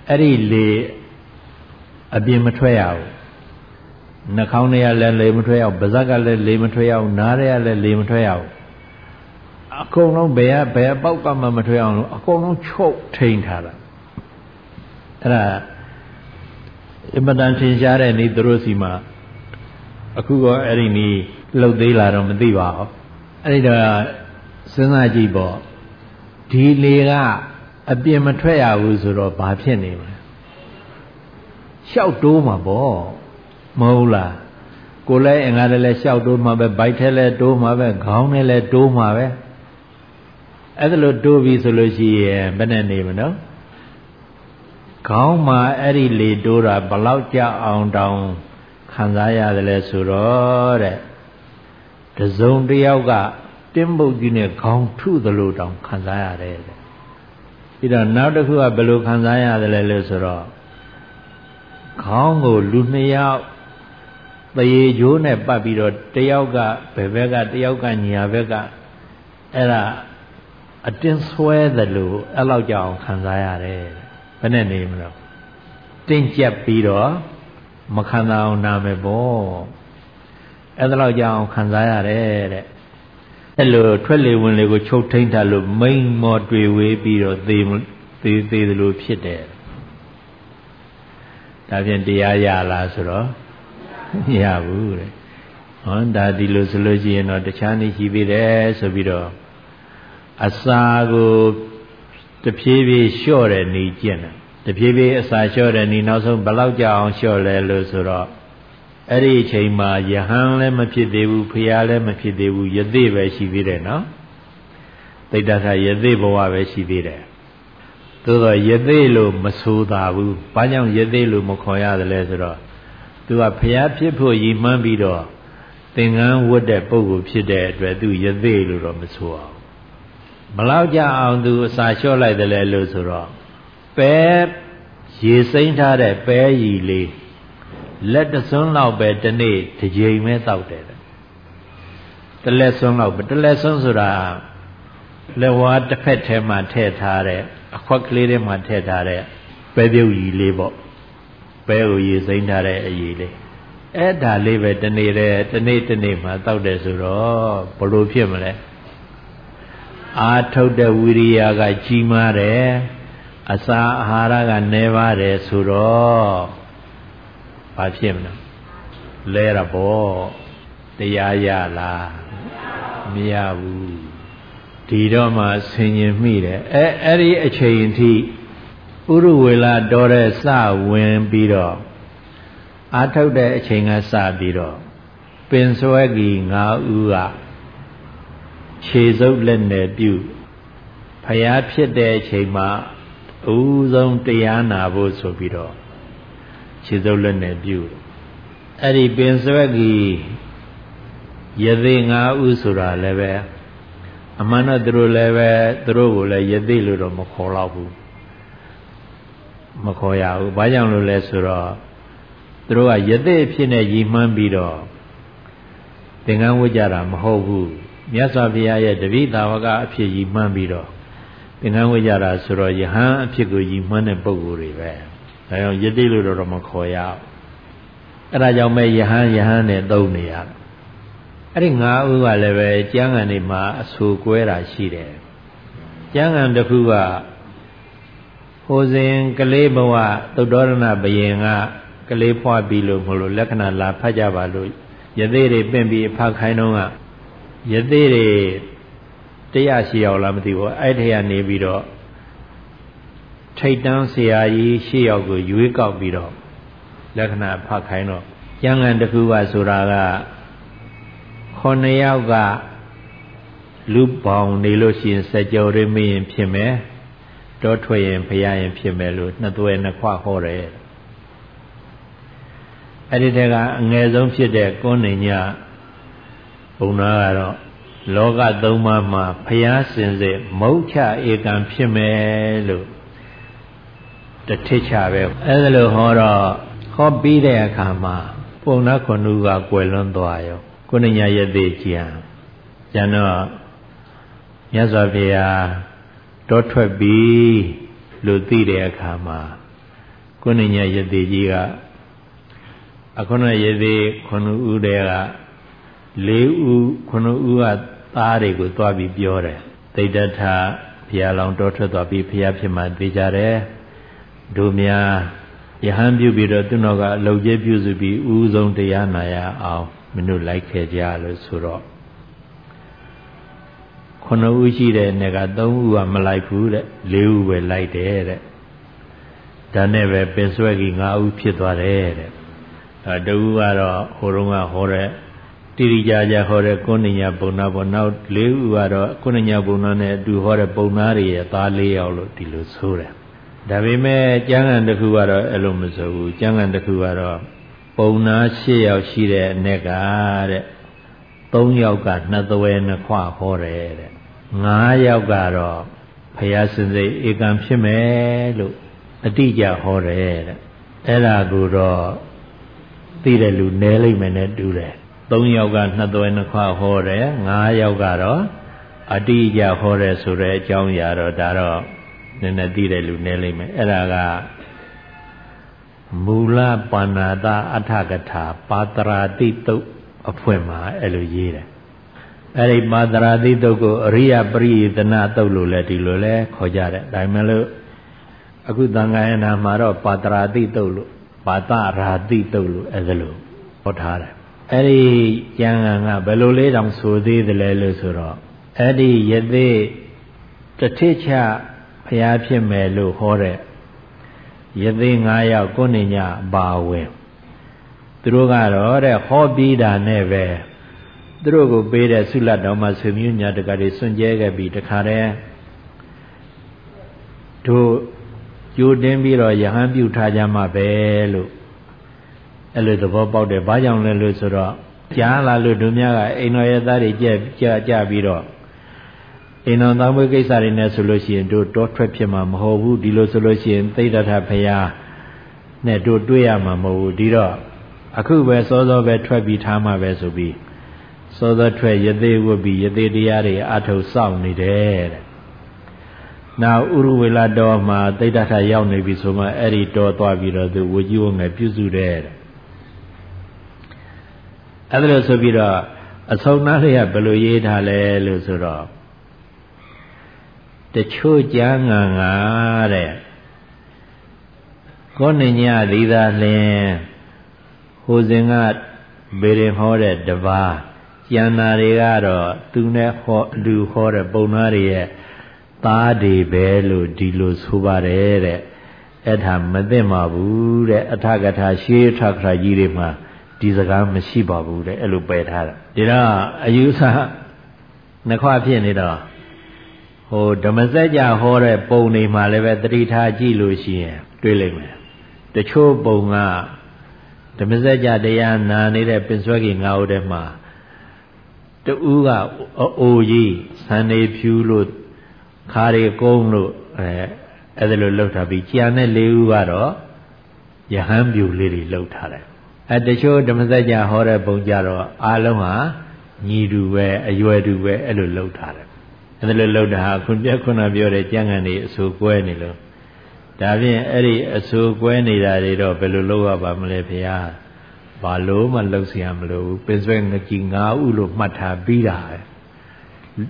အဲ့ဒီလေအပြင်မထွက်ရဘူးနှာခေါင်းထဲကလည်းလေမထွက်ရဘူးပါးစပ်ကလည်းလေမထွက်ရဘူးနားထဲကလည်းလေမထွက်ရဘူးအကုန်လုံးဘယ်ကဘယ်ပေါက်ကမှမထွက်အောင်လို့အကုန်လုံးချုပ်ထိန်ထားတာ အဲ့ဒါအမတန်ထင်ရှားတဲ့နေ့သူတို့စီမှာအခုကအဲ့ဒီနေ့လှုပ်သေးလာတော့မသိပါဘူးအဲ့ဒီတော့စဉ်းစားကြည့်ပေါ့ဒီလေကအပြင်မထွက်ရဘူးဆိုတော့ဘာဖြစ်နေမလဲရှောက်တိုးမှာပေါ့မဟုတ်လားကိုယ်လည်းအင်္ဂါလည်းရှောက်တိုးမှာပဲဗိုက်ထဲလည်းတိုးမှာပဲခေါင်းထဲလည်းတိုးမှာပဲအဲ့ဒါလို့တိုးပြီဆိုလို့ရှိရင်ဘယ်နဲ့နေမလို့ ခေါင်းမှာအဲ့ဒီလေတိုးတာဘလောက်ကြအောင်တောင်ခံစားရတယ်လဲဆိုတော့တဲ့တစုံတယောက်ကတင်းပုတ်ကြီးနဲ့ခေါင်းထုသလိုတောင်ခံစားရတယ်တဲ့ပြီးတော့နောက်တစ်ခုကဘယ်လိုခံစားရတယ်လဲလို့ဆိုတော့ခေါင်းကိုလူနှစ်ယောက်တရေကျိုးနဲ့ပတ်ပြီးတော့တယောက်ကဘယ်ဘက်ကတယောက်ကညာဘက်ကအဲ့ဒါအတင်းဆွဲသလိုအဲ့လောက်ကြောင်ခံစားရတယ် ဘယ်နဲ့နေမလို့တင်းကျပ်ပြီးတော့မခံစားအောင်နာမယ်ပေါ့အဲ့ဒါလောက်ကြောင်ခံစားရတယ်တဲ့အဲ့လိုထွက်လေဝင်လေကိုချုပ်ထိန်ထားလို့မိန်မော်တွေ့ဝေးပြီးတော့သေသေသေးသလိုဖြစ်တယ်ဒါဖြင့်တရားရလားဆိုတော့မရဘူးတဲ့ဟောဒါဒီလိုဆိုလို့ရှိရင်တော့တခြားနေရှိသေးတယ်ဆိုပြီးတော့အစာကို တဖြည်းဖြည်းလျှော့တဲ့နေကျင့်တယ်တဖြည်းဖြည်းအစာလျှော့တဲ့နေနောက်ဆုံးဘယ်လောက်ကြအောင်လျှော့လဲလို့ဆိုတော့အဲ့ဒီအချိန်မှာယဟန်လည်းမဖြစ်သေးဘူးဖရာလည်းမဖြစ်သေးဘူးယသိပဲရှိသေးတယ်နော်တိတ္တထယသိဘဝပဲရှိသေးတယ်သို့တော့ယသိလို့မဆိုသာဘူးဘာကြောင့်ယသိလို့မခေါ်ရတယ်လဲဆိုတော့သူကဖရာဖြစ်ဖို့ရည်မှန်းပြီးတော့သင်္ကန်းဝတ်တဲ့ပုဂ္ဂိုလ်ဖြစ်တဲ့အတွက်သူယသိလို့တော့မဆိုအောင် ဘလောက်ကြအောင်သူအစာလျှော့လိုက်တယ်လဲလို့ဆိုတော့ပဲရေစိမ့်ထားတဲ့ပဲရည်လေးလက်တစွန်းလောက်ပဲဒီနေ့တစ်ကြိမ်ပဲတောက်တယ်တလက်စွန်းလောက်ပဲတလက်စွန်းဆိုတာလက်ဝါးတစ်ဖက်ထဲမှာထည့်ထားတဲ့အခွက်ကလေးထဲမှာထည့်ထားတဲ့ပဲပြုတ်ရည်လေးပေါ့ပဲကိုရေစိမ့်ထားတဲ့အရည်လေးအဲ့ဒါလေးပဲတနေ့တည်းတနေ့တနေ့မှာတောက်တယ်ဆိုတော့ဘလို့ဖြစ်မလဲ အာထုတ်တဲ့ဝိရိယကကြီးမားတယ်အစာအာဟာရကနည်းပါတယ်ဆိုတော့ဘာဖြစ်မလဲလဲရပေါ့တရားရလားမရဘူးဒီတော့မှဆင်ញင်မိတယ်အဲအဲ့ဒီအချိန်ထိဥရဝေလာတော်တဲ့စဝင်ပြီးတော့အာထုတ်တဲ့အချိန်ကစပြီးတော့ပင်စွဲကြီး၅ဦးက ခြေစုပ်လက်နယ်ပြုဖျားဖြစ်တဲ့အချိန်မှာအဦးဆုံးတရားနာဖို့ဆိုပြီးတော့ခြေစုပ်လက်နယ်ပြုအဲ့ဒီပင်စွဲကြီးယသိ၅ဦးဆိုတာလည်းပဲအမှန်တော့သူတို့လည်းပဲသူတို့ကိုလည်းယသိလို့တော့မခေါ်တော့ဘူးမခေါ်ရဘူးဘာကြောင့်လို့လဲဆိုတော့သူတို့ကယသိဖြစ်နေရည်မှန်းပြီးတော့သင်္ကန်းဝတ်ကြတာမဟုတ်ဘူး မြတ်စွာဘုရားရဲ့တပိသာဝကအဖြစ်ရည်မှန်းပြီးတော့သင်္ကန်းဝတ်ကြတာဆိုတော့ယဟန်အဖြစ်ကိုရည်မှန်းတဲ့ပုဂ္ဂိုလ်တွေပဲဒါကြောင့်ယသိလို့တော့မခေါ်ရဘူးအဲ့ဒါကြောင့်မဲ့ယဟန်ယဟန်နဲ့သုံးနေရအဲ့ဒီ၅ဦးကလည်းပဲကျမ်းဂန်တွေမှာအဆူကွဲတာရှိတယ်ကျမ်းဂန်တစ်ခုကဟိုစဉ်ကလေးဘဝသုတ္တရဏဘယင်ကကလေးဖွားပြီးလို့မလို့လက္ခဏာလာဖတ်ကြပါလို့ယသိတွေပင့်ပြီးဖတ်ခိုင်းတော့ ကယသိတွေတရားရှိအောင်လားမသိဘူးအဲ့ထက်ကနေပြီးတော့ထထိတ်တန်းဆရာကြီးရှေ့ရောက်ကိုရွေးကောက်ပြီးတော့လက္ခဏာဖတ်ခိုင်းတော့ကျမ်းဂန်တစ်ခုကဆိုတာကခုနှစ်ယောက်ကလူပေါင်းနေလို့ရှိရင်စကြောရင်းမရင်ဖြစ်မယ်တောထွက်ရင်ဖရာရင်ဖြစ်မယ်လို့နှစ်သွဲနှစ်ခွဟောတယ်အဲ့ဒီတကအငယ်ဆုံးဖြစ်တဲ့ကွန်းနေညဘုံ နာကတော့လောကသုံးပါးမှာဖျားစင်စစ်မုတ်ချဧကံဖြစ်မယ်လို့တထိချပဲအဲ့ဒါလို့ဟောတော့ဟောပြီးတဲ့အခါမှာပုံနာခွန်နုကကွယ်လွန်းသွားရောကုဏညာယသိကြံကျန်တော့မြတ်စွာဘုရားတောထွက်ပြီးလို့သိတဲ့အခါမှာကုဏညာယသိကြီးကအခုနယသိခွန်ဦးတဲ့က ၄ဦးခွန်ဦးကသားတွေကိုသွားပြီးပြောတယ်သိတ္တထဘုရားလောင်တော်ထွက်သွားပြီးဘုရားဖြစ်မှသိကြတယ်တို့များယဟန်ပြုပြီးတော့သူတော်ကအလုတ်ကျဲပြုစုပြီးဥဆုံးတရားနာရအောင်မင်းတို့လိုက်ခဲ့ကြလို့ဆိုတော့ခုနှစ်ဦးရှိတဲ့နေကသုံးဦးကမလိုက်ဘူးတဲ့လေးဦးပဲလိုက်တယ်တဲ့ဒါနဲ့ပဲပင်ဆွဲကြီး၅ဦးဖြစ်သွားတယ်တဲ့အဲတဦးကတော့ဟိုတုန်းကဟောတဲ့ တိရိကြကြဟောတဲ့ကုဏ္ဏညာပုံနာပေါ့နောက်၄ဦးကတော့ကုဏ္ဏညာပုံနာနဲ့အတူဟောတဲ့ပုံနာတွေရဲ့သား၄ယောက်လို့ဒီလိုဆိုတယ်ဒါပေမဲ့ကျမ်းဂန်တစ်ခုကတော့အဲ့လိုမဆိုဘူးကျမ်းဂန်တစ်ခုကတော့ပုံနာ၈ယောက်ရှိတဲ့အနေကတဲ့၃ယောက်ကနှစ်သွဲနှစ်ခွဟောတယ်တဲ့၅ယောက်ကတော့ဖယားစင်စိတ်ဧကံဖြစ်မယ်လို့အတိအကျဟောတယ်တဲ့အဲ့ဒါကိုတော့သိတဲ့လူနည်းလိမ့်မယ်နဲ့တူတယ် ၃ယောက်ကနှစ်သွဲနှစ်ခွဟောတယ်၅ယောက်ကတော့အတိအကျဟောတယ်ဆိုတဲ့အကြောင်းအရာတော့ဒါတော့နည်းနည်းသိတဲ့လူနည်းလိမ့်မယ်အဲ့ဒါကမူလပါဏာတအထကထာပါတရာတိတုတ်အဖွင့်မှာအဲ့လိုရေးတယ်အဲ့ဒီပါတရာတိတုတ်ကိုအရိယပရိယတနာတုတ်လို့လည်းဒီလိုလဲခေါ်ကြတယ်ဒါမှမဟုတ်အခုသံဃာယနာမှာတော့ပါတရာတိတုတ်လို့ပါတရာတိတုတ်လို့အဲ့ဒါလို့ဟောထားတယ် အဲ့ဒီကျမ်းဂန်ကဘယ်လိုလေးတောင်ဆိုသေးတယ်လဲလို့ဆိုတော့အဲ့ဒီယသိတထိချဖျားဖြစ်မယ်လို့ဟောတဲ့ယသိ9ယောက်ကိုနေညအပါဝင်သူတို့ကတော့တဲ့ဟောပြီးတာနဲ့ပဲသူတို့ကိုပေးတဲ့ဆုလတ်တော်မှာဆွေမျိုးညာတကတွေစွန့်ကြဲခဲ့ပြီးတခါတည်းတို့ကြိုတင်းပြီးတော့ယဟန်ပြုထားကြမှာပဲလို့ အဲ့လိုသဘောပေါက်တယ်ဘာကြောင့်လဲလို့ဆိုတော့ကြားလာလို့တို့များကအိမ်တော်ရဲ့သားတွေကြက်ကြကြပြီးတော့အိမ်တော်သားမွေးကိစ္စတွေနဲ့ဆိုလို့ရှိရင်တို့တောထွက်ဖြစ်မှာမဟုတ်ဘူးဒီလိုဆိုလို့ရှိရင်သိဒ္ဓထဖရာနဲ့တို့တွေ့ရမှာမဟုတ်ဘူးဒီတော့အခုပဲစောစောပဲထွက်ပြီးထားမှာပဲဆိုပြီးစောစောထွက်ယသိဝတ်ပြီးယသိတရားတွေအထုတ်စောင့်နေတယ်တဲ့နောက်ဥရဝေလာတော်မှာသိဒ္ဓထရောက်နေပြီဆိုမှအဲ့ဒီတော်သွားပြီးတော့သူဝကြီးဝငယ်ပြုစုတယ်တဲ့ အဲ့ဒါလို့ဆိုပြီးတော့အဆုံးနာလေးကဘယ်လိုရေးထားလဲလို့ဆိုတော့တချို့ကျမ်းဂန်ကတဲ့ကောဏညသီသာလင်ဟိုစဉ်ကဘေရင်ဟောတဲ့တပါးကျန်တာတွေကတော့သူနဲ့ဟောလူဟောတဲ့ပုံသားတွေရဲ့သားတွေပဲလို့ဒီလိုဆိုပါတယ်တဲ့အဲ့ဒါမသိမှာဘူးတဲ့အထကထာရှေးထကထာကြီးတွေမှာ ဒီစကားမရှိပါဘူးတဲ့အဲ့လိုပယ်ထားတာဒါတော့အယူဆနှခွဖြစ်နေတော့ဟိုဓမ္မစကြာဟောတဲ့ပုံတွေမှာလည်းပဲတတိထားကြည့်လို့ရှိရင်တွေ့လိမ့်မယ်တချို့ပုံကဓမ္မစကြာတရားနာနေတဲ့ပင်စွဲကြီးငါးဦးထဲမှာတူးကအိုကြီးဆန်နေဖြူလို့ခါရီကုန်းလို့အဲအဲ့ဒါလိုလှုပ်ထားပြီးကြံတဲ့လေးဦးကတော့ယဟန်ပြူလေးတွေလှုပ်ထားတယ် အဲတချို့ဓမ္မစကြာဟောတဲ့ပုံကြတော့အားလုံးဟာညီတူပဲအရွယ်တူပဲအဲ့လိုလှုပ်ထားတယ်အဲ့ဒါလိုလှုပ်တာဟာခုပြခုနပြောတဲ့ကျမ်းဂန်တွေအဆူကွဲနေလို့ဒါဖြင့်အဲ့ဒီအဆူကွဲနေတာတွေတော့ဘယ်လိုလုပ်ရပါမလဲဖေဟာဘာလို့မှလှုပ်เสียမလို့ပင်စွဲငကြီး၅ဥလို့မှတ်ထားပြီးတာပဲ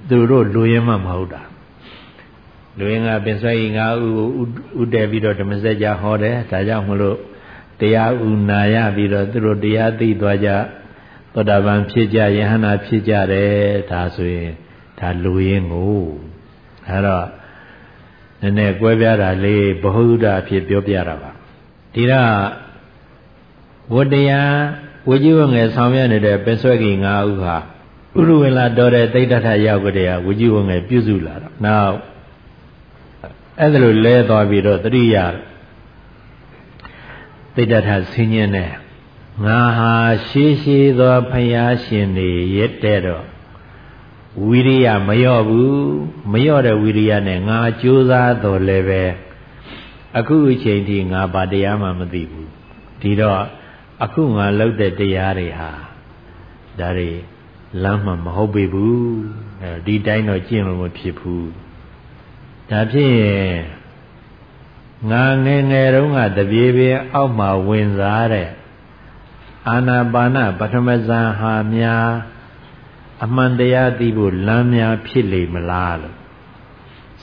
သူတို့လူရင်းမှမဟုတ်တာလူရင်းကပင်စွဲကြီး၅ဥဥတည်ပြီးတော့ဓမ္မစကြာဟောတယ်ဒါကြောင့်မလို့ တရားဥနာရပြီးတော့သူတို့တရားသိသွားကြသောတာပန်ဖြစ်ကြယဟန္တာဖြစ်ကြတယ်ဒါဆိုရင်ဒါလူရင်းကိုအဲတော့နည်းနည်းကွဲပြားတာလေးဘ ഹു ဒအဖြစ်ပြောပြတာပါဒီတော့ဝတ္တရားဝိကြီးဝငယ်ဆောင်ရွက်နေတဲ့ပင်ဆွဲကြီး၅ဦးဟာဥရဝေလာတော်တဲ့တိဋ္ဌထရောက်ကြတဲ့ဝိကြီးဝငယ်ပြုစုလာတော့နောက်အဲ့ဒါလိုလဲသွားပြီးတော့တတိယ တိဋ္ဌထဆင်းရဲနဲ့ငါဟာရှေးရှေးသောဖယားရှင်နေရက်တဲ့တော့ဝိရိယမလျော့ဘူးမလျော့တဲ့ဝိရိယနဲ့ငါကြိုးစားတော်လည်းပဲအခုအချိန်ထိငါဘာတရားမှမသိဘူးဒီတော့အခုငါလုပ်တဲ့တရားတွေဟာဒါတွေလမ်းမှမဟုတ်ပေဘူးအဲဒီတိုင်းတော့ကျင့်လို့မဖြစ်ဘူးဒါဖြစ်ရင် ငါငယ်ငယ်တုန်းကတပြေးပြေးအောက်မှာဝင်စားတဲ့အာနာပါနပထမဇန်ဟာများအမှန်တရားသိဖို့လမ်းများဖြစ်လေမလားလို့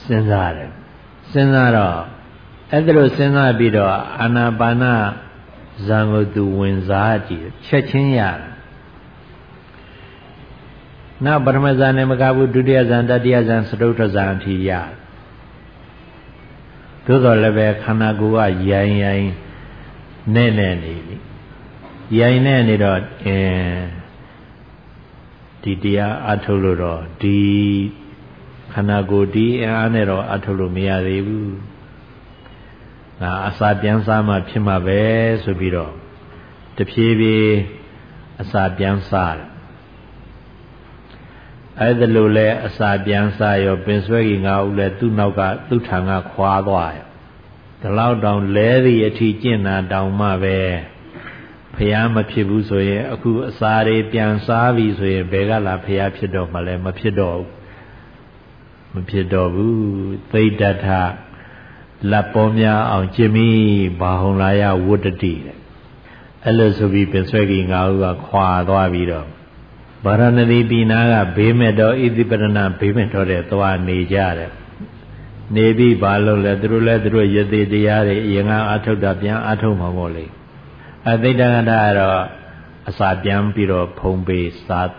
စဉ်းစားတယ်စဉ်းစားတော့အဲ့ဒါလို့စဉ်းစားပြီးတော့အာနာပါနဇံကိုသူဝင်စားကြည့်ချက်ချင်းရတယ်နောက်ပထမဇန်နဲ့မကဘူးဒုတိယဇန်တတိယဇန်စတုထဇန်အထိရတယ် သို့တော်လည်းပဲခန္ဓာကိုယ်ကရိုင်းရိုင်းနဲ့နဲ့နေပြီရိုင်းနဲ့နေတော့အင်းဒီတရားအထုတ်လို့တော့ဒီခန္ဓာကိုယ်ဒီအားနဲ့တော့အထုတ်လို့မရသေးဘူးငါအစာပြန်စားမှဖြစ်မှာပဲဆိုပြီးတော့တဖြည်းဖြည်းအစာပြန်စားတယ် အဲ့ဒါလို့လဲအစာပြန်စားရောပင်ဆွဲကြီးငါဦးလဲသူ့နောက်ကသူ့ထံကခွာသွားရဒီလောက်တောင်လဲသည့်အထိကျင့်တာတောင်မှပဲဖះမဖြစ်ဘူးဆိုရင်အခုအစာတွေပြန်စားပြီဆိုရင်ဘယ်ကလာဖះဖြစ်တော့မှလဲမဖြစ်တော့ဘူးမဖြစ်တော့ဘူးသိတ္တထလက်ပေါ်များအောင်ကျင့်မိဘာဟုံလာယဝတ္တတိတဲ့အဲ့လိုဆိုပြီးပင်ဆွဲကြီးငါးဦးကခွာသွားပြီးတော့ ဗာရဏသီပြည်နာကဘေးမဲ့တော်ဣတိပရဏဘေးမဲ့တော်တဲ့သွားနေကြတယ်နေပြီးဘာလို့လဲသူတို့လည်းသူတို့ယသိတရားတွေအရင်ကအထုတ်တာပြန်အထုတ်မှာမို့လေအသိတကတာကတော့အစာပြန်ပြီးတော့ဖုံးပေးစား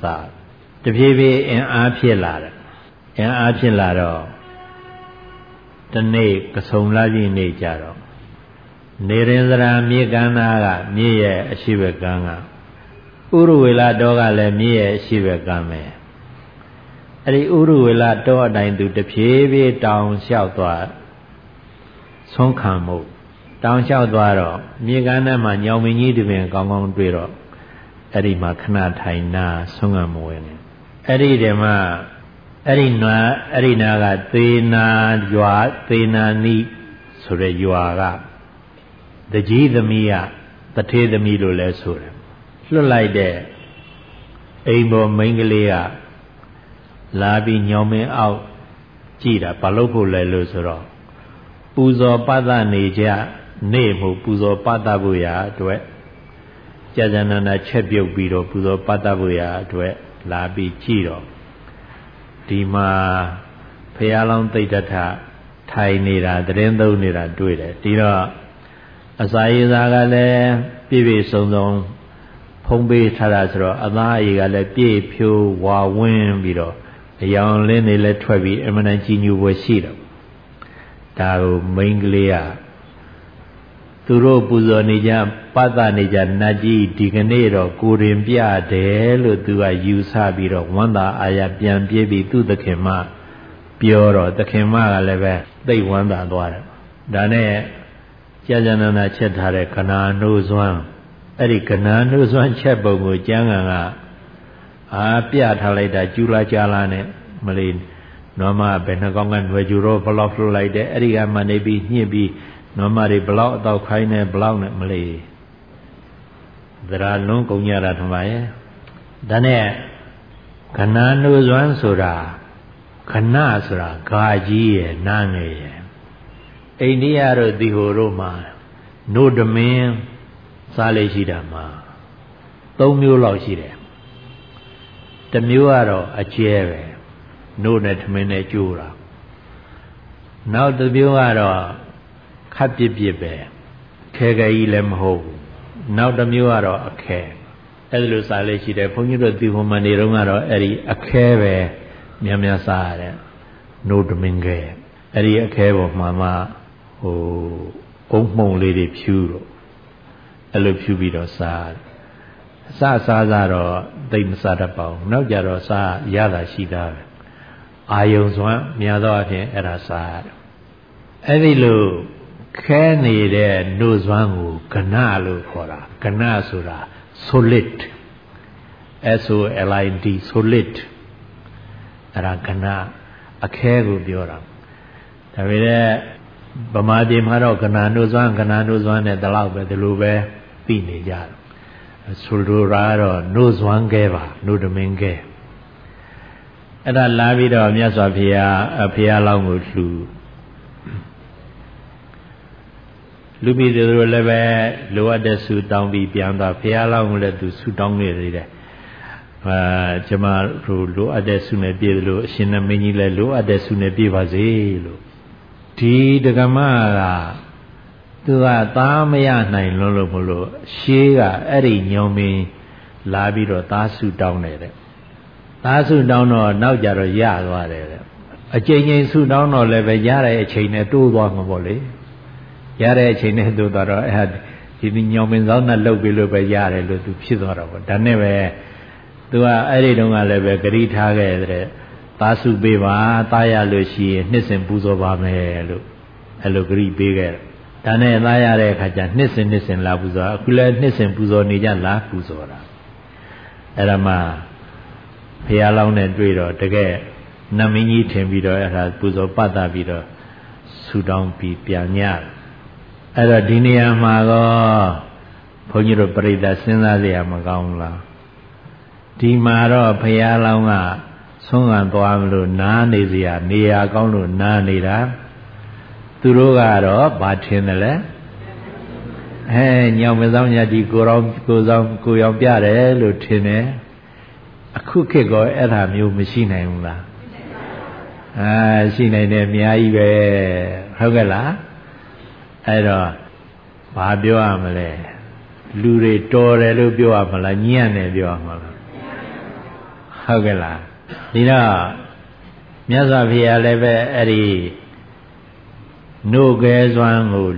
စားတဖြည်းဖြည်းအင်အားဖြစ်လာတယ်အင်အားဖြစ်လာတော့တနေ့ကဆုံလာကြီးနေကြတော့နေရင်စရာမြေကမ်းနာကမြေရဲ့အရှိဘကမ်းက ဥရဝေလာတော်ကလည်းမြေရဲ့အရှိဘကမ်းပဲအဲ့ဒီဥရဝေလာတော်အတိုင်းသူတဖြည်းဖြည်းတောင်လျှောက်သွားဆုံးခံမှုတောင်လျှောက်သွားတော့မြေကမ်းထဲမှာညောင်မင်းကြီးတပင်ကောင်းကောင်းတွေ့တော့အဲ့ဒီမှာခဏထိုင်နာဆုံးခံမဝင်နေအဲ့ဒီတည်းမှာအဲ့ဒီနာအဲ့ဒီနာကသေနာရွာသေနာနိဆိုတဲ့ရွာကတကြီးသမီးကတထေးသမီးလို့လဲဆိုတယ် လွတ်လိုက်တဲ့အိမ်ပေါ်မိန်းကလေးကလာပြီးညောင်မင်းအောက်ကြည်တာဘာလို့ဖို့လဲလို့ဆိုတော့ပူဇော်ပသနေကြနေမှုပူဇော်ပသဖို့ရာအတွက်ကြာကြာနာနာချက်ပြုတ်ပြီးတော့ပူဇော်ပသဖို့ရာအတွက်လာပြီးကြည်တော့ဒီမှာဖရာလောင်းသိတ္တထထိုင်နေတာတရင်သုံးနေတာတွေ့တယ်ဒီတော့အစာရည်စားကလည်းပြည့်ပြည့်စုံစုံ ဖုံးပေးထားတာဆိုတော့အသားအရည်ကလည်းပြည့်ဖြိုးဝါဝင်းပြီးတော့အယောင်လင်းတွေလည်းထွက်ပြီးအမှန်တန်ကြီးညူပွဲရှိတော့ဒါကိုမိန်းကလေးကသူတို့ပူဇော်နေကြပတ်သနေကြနတ်ကြီးဒီကနေ့တော့ကိုရင်ပြတယ်လို့သူကယူဆပြီးတော့ဝန္တာအာရပြန်ပြေးပြီးသူ့သခင်မပြောတော့သခင်မကလည်းပဲသိဝန္တာသွားတယ်ဒါနဲ့ကြာကြာနာနာချက်ထားတဲ့ခနာနှိုးစွမ်း အဲ့ဒီခနာနှိုးစွမ်းချက်ပုံကိုကျမ်းဂန်ကအာပြထားလိုက်တာကျူလာကြလာနဲ့မလေးနော်မဘယ်နှကောင်းကຫນွယ်ကျူတော့ဘလောက်လှုပ်လိုက်တယ်အဲ့ဒီကမှနေပြီးညှစ်ပြီးနော်မတွေဘလောက်အတော့ခိုင်းနေဘလောက်နဲ့မလေးသရလုံးကုန်ကြတာထမရဲ့ဒါနဲ့ခဏနှုတ်စွမ်းဆိုတာခဏဆိုတာဂါကြီးရဲ့နားငယ်ရဲ့အိန္ဒိယတို့ဒီဟိုတို့မှာနို့တမင်း စားလေရှိတာမှာ၃မျိုးလောက်ရှိတယ်တစ်မျိုးကတော့အကျဲပဲနို့နဲ့ထမင်းနဲ့ကြိုးတာနောက်တစ်မျိုးကတော့ခပ်ပြစ်ပြစ်ပဲခဲခဲကြီးလည်းမဟုတ်ဘူးနောက်တစ်မျိုးကတော့အခဲအဲ့ဒါလိုစားလေးရှိတယ်ဘုန်းကြီးတို့ဒီဟိုမနေတော့ကတော့အဲ့ဒီအခဲပဲများများစားရတယ်နို့တမင်ခဲအဲ့ဒီအခဲပေါ်မှာမှဟိုအုံမှုံလေးတွေဖြူတော့ အဲ့လိုဖြူပြီးတော့စားအစစားစားတော့သိမစားတတ်ပါဘူးနောက်ကြတော့စားရတာရှိတာပဲအာယုံစွမ်းများသောအားဖြင့်အဲ့ဒါစားရတယ်အဲ့ဒီလိုခဲနေတဲ့နှုတ်စွမ်းကိုကဏလို့ခေါ်တာကဏဆိုတာ solid S O L I D solid အဲ့ဒါကဏအခဲကိုပြောတာဒါပေမဲ့ဗမာပြည်မှာတော့ကဏနှုတ်စွမ်းကဏနှုတ်စွမ်းနဲ့ဒီလောက်ပဲဒီလိုပဲ သိနေကြတယ်ဆိုလိုတာကတော့နှုတ်စွမ်းခဲပါနှုတ်တမင်းခဲအဲ့ဒါလာပြီးတော့မြတ်စွာဘုရားအဖရာလောင်းကိုလှူလူပြီးသူတို့လည်းပဲလိုအပ်တဲ့ဆုတောင်းပြီးပြန်သွားဘုရားလောင်းကိုလည်းသူဆုတောင်းနေသေးတယ်အာကျွန်မတို့လိုအပ်တဲ့ဆုနဲ့ပြည့်တယ်လို့အရှင်နမင်းကြီးလည်းလိုအပ်တဲ့ဆုနဲ့ပြည့်ပါစေလို့ဒီဒကမက သူကသားမရနိုင်လို့လို့မလို့ရှေးကအဲ့ဒီညောင်မင်းလာပြီးတော့သားဆုတောင်းတယ်တဲ့သားဆုတောင်းတော့နောက်ကြတော့ရသွားတယ်တဲ့အချိန်ချင်းဆုတောင်းတော့လည်းပဲရတဲ့အချိန်နဲ့တိုးသွားမှာပေါ့လေရတဲ့အချိန်နဲ့တိုးသွားတော့အဲ့ဒီဒီညောင်မင်းဆောင်နဲ့လှုပ်ပြီးလို့ပဲရတယ်လို့သူဖြစ်သွားတော့ပေါ့ဒါနဲ့ပဲသူကအဲ့ဒီတုန်းကလည်းပဲဂရိထားခဲ့တဲ့သားစုပေးပါသားရလို့ရှိရင်နှစ်စဉ်ပူဇော်ပါမယ်လို့အဲ့လိုဂရိပေးခဲ့ ဒါနဲ့သားရတဲ့အခါကျနှစ်စဉ်နှစ်စဉ်လာပူဇော်အခုလည်းနှစ်စဉ်ပူဇော်နေကြလားပူဇော်တာအဲ့ဒါမှဖះလောင်းနဲ့တွေ့တော့တကယ်နမင်းကြီးထင်ပြီးတော့အဲ့ဒါပူဇော်ပတ်တာပြီးတော့ဆူတောင်းပြီးပြန်ညအဲ့တော့ဒီနေရာမှာတော့ဘုန်းကြီးတို့ပြိဿစဉ်းစားရမကောင်းလားဒီမှာတော့ဘုရားလောင်းကဆုံးခံသွားမလို့နားနေစရာနေရာကောင်းလို့နားနေတာ သူတို့ကတော့ဘာထင်တယ်လဲအဲညောင်မဆောင်ညာဒီကိုရောကိုဆောင်ကိုရောင်ပြတယ်လို့ထင်တယ်အခုခေတ်ကအဲ့ဒါမျိုးမရှိနိုင်ဘူးလားအာရှိနိုင်တယ်အများကြီးပဲဟုတ်ကဲ့လားအဲ့တော့ဘာပြောရမလဲလူတွေတော်တယ်လို့ပြောရမလားညံ့တယ်ပြောရမလားဟုတ်ကဲ့လားဒီတော့မြတ်စွာဘုရားလည်းပဲအဲ့ဒီ နှုတ်ကဲစွမ်းကို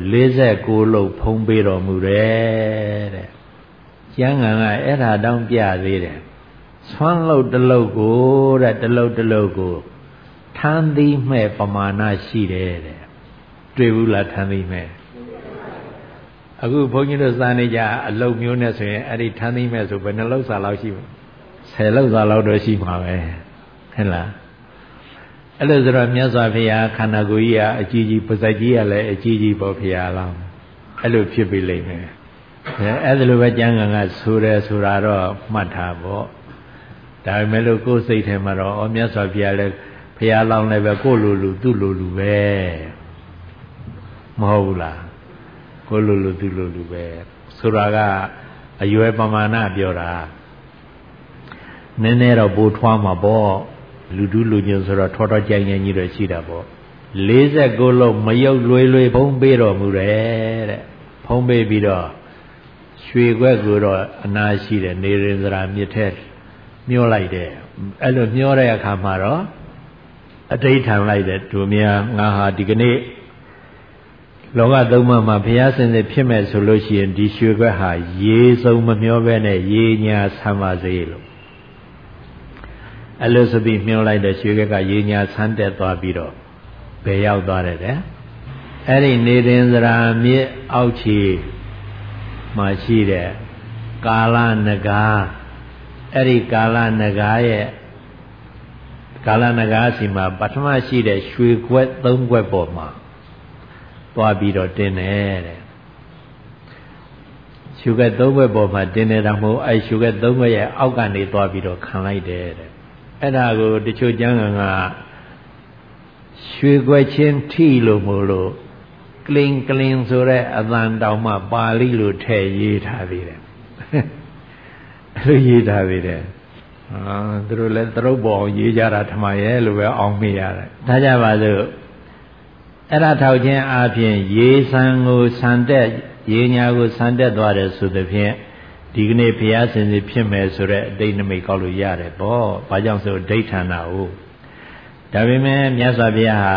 46လုံးဖုံးပေးတော်မူတယ်တဲ့ကျမ်းဂန်ကအဲ့ဒါတောင်းပြသေးတယ်ဆွမ်းလုတ်တလုတ်ကိုတဲ့တလုတ်တလုတ်ကိုထမ်းသီးမဲ့ပမာဏရှိတယ်တဲ့တွေ့ဘူးလားထမ်းသီးမဲ့အခုဘုန်းကြီးတို့စာနေကြအလုတ်မျိုးနဲ့ဆိုရင်အဲ့ဒီထမ်းသီးမဲ့ဆိုဘယ်နှလုတ်စာလောက်ရှိမလဲ10လောက်သာလောက်တော့ရှိမှာပဲဟဲ့လား အဲ့လိုဆိုတော့မြတ်စွာဘုရားခန္ဓာကိုယ်ကြီးကအကြီးကြီးပါဇက်ကြီးကလည်းအကြီးကြီးပေါ့ဘုရားလောင်းအဲ့လိုဖြစ်ပြီလိမ့်မယ်အဲ့ဒါလိုပဲကျမ်းဂန်ကဆိုတယ်ဆိုတာတော့မှတ်ထားပေါ့ဒါပေမဲ့လို့ကိုယ်စိတ်ထဲမှာတော့ဩမြတ်စွာဘုရားလည်းဘုရားလောင်းလည်းပဲကိုယ်လိုလူသူ့လိုလူပဲမဟုတ်ဘူးလားကိုယ်လိုလူသူ့လိုလူပဲဆိုတာကအရွယ်ပမာဏပြောတာနည်းနည်းတော့ပိုထွားမှာပေါ့ လူတူးလူညင်ဆိုတော့ထောထောကြိုင်ကြိုင်ကြီးတော့ရှိတာပေါ့49လုံးမယုတ်လွေလွေဖုံးပေးတော်မူတယ်တဲ့ဖုံးပေးပြီးတော့ရွှေခွက်ကိုတော့အနာရှိတယ်နေရင်စရာမြစ်ထဲမျောလိုက်တယ်အဲ့လိုမျောတဲ့အခါမှာတော့အတိတ်ထံလိုက်တယ်သူများငါဟာဒီကနေ့လောကသုံးပါးမှာဘုရားစင်စစ်ဖြစ်မဲ့ဆိုလို့ရှိရင်ဒီရွှေခွက်ဟာရေစုံမမျောပဲနဲ့ရေညာဆမ်းပါစေလို့ အဲ့လိုဆိုပြီးမြှောလိုက်တဲ့ရွှေကက်ကရေညာဆန်းတက်သွားပြီးတော့ဘယ်ရောက်သွားတယ်တဲ့အဲ့ဒီနေရင်စရာမြစ်အောက်ခြေမှာရှိတဲ့ကာလနဂါအဲ့ဒီကာလနဂါရဲ့ကာလနဂါစီမှာပထမရှိတဲ့ရွှေခွက်၃ခွက်ပေါ်မှာသွားပြီးတော့တင်းတယ်တဲ့ရှုကက်၃ခွက်ပေါ်မှာတင်းနေတာမဟုတ်အဲ့ရှုကက်၃ခွက်ရဲ့အောက်ကနေသွားပြီးတော့ခံလိုက်တယ်တဲ့ အဲ့ဒါကိုတချို့ကျမ်းဂန်ကရွှေခွက်ချင်းထိလို့မို့လို့ကလင်ကလင်ဆိုတဲ့အသံတောင်မှပါဠိလိုထည့်ရေးထားသေးတယ်အဲ့လိုရေးထားသေးတယ်အာသူတို့လည်းသရုပ်ပေါ်ရေးကြတာထမရဲ့လို့ပဲအောင်မိရတယ်ဒါကြပါစို့အဲ့ဒါထောက်ခြင်းအပြင်ရေဆံကိုဆံတက်ရေညာကိုဆံတက်သွားတယ်ဆိုသဖြင့် ဒီကနေ့ဘုရားစင်စစ်ဖြစ်မယ်ဆိုတဲ့အတိတ်နမိတ်ကောက်လို့ရတယ်ပေါ့။ဘာကြောင့်ဆိုဒိဋ္ဌာနာကိုဒါပေမဲ့မြတ်စွာဘုရားဟာ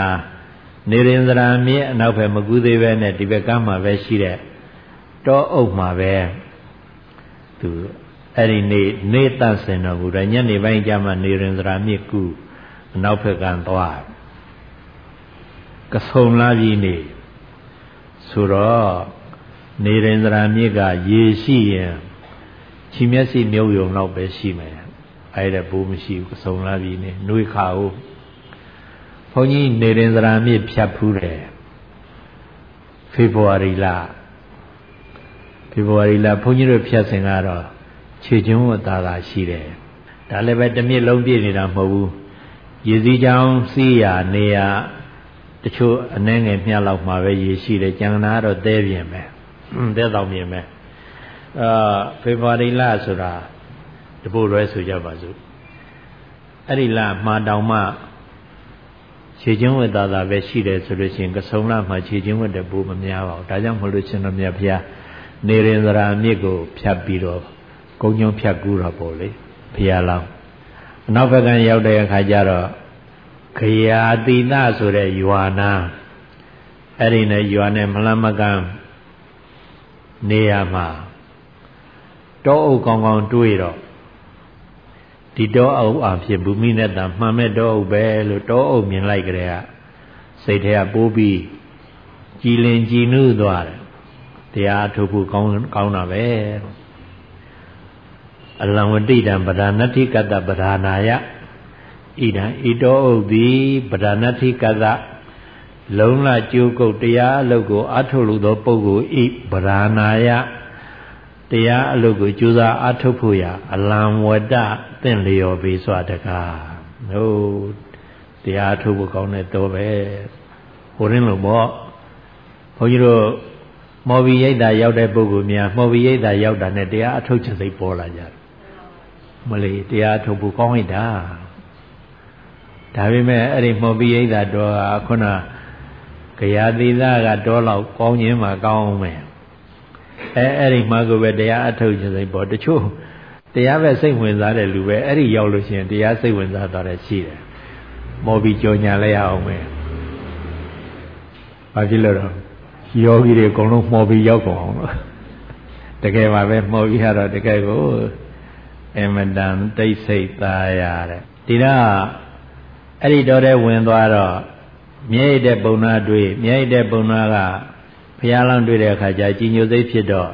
နေရင်သရာမြစ်အနောက်ဘက်မကူးသေးပဲနဲ့ဒီဘက်ကမ်းမှာပဲရှိတဲ့တောအုပ်မှာပဲသူအဲ့ဒီနေ့နေတန့်စင်တော်မူတယ်ညနေပိုင်းကျမှနေရင်သရာမြစ်ကူအနောက်ဘက်ကမ်းသွားကဆုံလာပြီနေဆိုတော့နေရင်သရာမြစ်ကရေရှိရင် ခြိမျက်စိမြုပ်ယုံတော့ပဲရှိမယ်အဲ့ဒါဘူးမရှိဘူးကဆုံလာပြီနေနှွေခါဟုတ်ဘုန်းကြီးနေရင်သရာမြစ်ဖြတ်ဖူးတယ်ဖေဖော်ဝါရီလဖေဖော်ဝါရီလဘုန်းကြီးတို့ဖြတ်စဉ်ကတော့ခြေကျွန်းဝတာသာရှိတယ်ဒါလည်းပဲတစ်မြစ်လုံးပြည့်နေတာမဟုတ်ဘူးရေစည်းချောင်းစီးရနေရတချို့အနှဲငယ်မြတ်လောက်မှာပဲရေရှိတယ်ကြံနာတော့သဲပြင်ပဲသဲတောင်ပြင်ပဲ အာဖေဖော်ဝါရီလဆိုတာတပို့ရွဲဆိုကြပါစို့အဲ့ဒီလမှာတောင်မှခြေချင်းဝတ်သာသာပဲရှိတယ်ဆိုလို့ရှိရင်ကဆုံလမှာခြေချင်းဝတ်တဲ့ဘိုးမများပါဘူးဒါကြောင့်မလို့ရှင်တော်မြတ်ဘုရားနေရင်သရာမြစ်ကိုဖြတ်ပြီးတော့ကုန်းကျုံဖြတ်ကူးတော့ပေါ့လေဘုရားလောင်းအနောက်ဘက်ကရောက်တဲ့အခါကျတော့ခရာတိနဆိုတဲ့ယွာနာအဲ့ဒီနဲ့ယွာနဲ့မလမကံနေရာမှာ တောအုပ်ကောင်းကောင်းတွေးတော့ဒီတောအုပ်အဖြစ်ဘူမိနဲ့တံမှန်မဲ့တောအုပ်ပဲလို့တောအုပ်မြင်လိုက်ကြတဲ့ကစိတ်ထဲကပိုးပြီးကြည်လင်ကြည်နုသွားတယ်တရားထုတ်ဖို့ကောင်းကောင်းတာပဲအလံဝတိတံပဒာနတိကတ္တပဒာနာယဣဒံဣတောဥပ္ပိပဒာနတိကတ္တလုံလကျိုးကုတ်တရားအလုပ်ကိုအထုတ်လို့သောပုဂ္ဂိုလ်ဤပဒာနာယ တရားအလုပ်ကိုကြိုးစားအထုတ်ဖို့ရာအလံဝတ္တသင့်လျော်ပေစွာတကားဟုတ်တရားထုတ်ဖို့ကောင်းတဲ့တော့ပဲဟိုရင်းလို့ပေါ့ဘုန်းကြီးတို့မော်ဘီရိတ်တာရောက်တဲ့ပုဂ္ဂိုလ်များမော်ဘီရိတ်တာရောက်တာနဲ့တရားအထုတ်ခြင်းစိတ်ပေါ်လာကြတယ်မလေးတရားထုတ်ဖို့ကောင်းလိုက်တာဒါပေမဲ့အဲ့ဒီမော်ဘီရိတ်တာတော့ခုနကြရာသီသကတော့လောက်ကောင်းခြင်းမှာကောင်းအောင်မယ် အဲအဲ့ဒီမှာကိုပဲတရားအထုတ်ခြင်းစိတ်ပေါ်တချို့တရားပဲစိတ်ဝင်စားတဲ့လူပဲအဲ့ဒီရောက်လို့ရှိရင်တရားစိတ်ဝင်စားသွားတယ်ရှိတယ်မော်ဘီကြောညာလဲရအောင်မယ်ဘာဖြစ်လို့တော့ယောဂီတွေအကုန်လုံးမှော်ပြီးရောက်ကုန်အောင်လို့တကယ်ပါပဲမှော်ပြီးရတော့တကယ်ကိုအမတန်တိတ်ဆိတ်သားရတဲ့ဒီတော့အဲ့ဒီတော့တဲ့ဝင်သွားတော့မြဲရတဲ့ပုံနာတွေ့မြဲရတဲ့ပုံနာက ဘုရားလောင်းတွေ့တဲ့အခါကျကြီးညိုသိဖြစ်တော့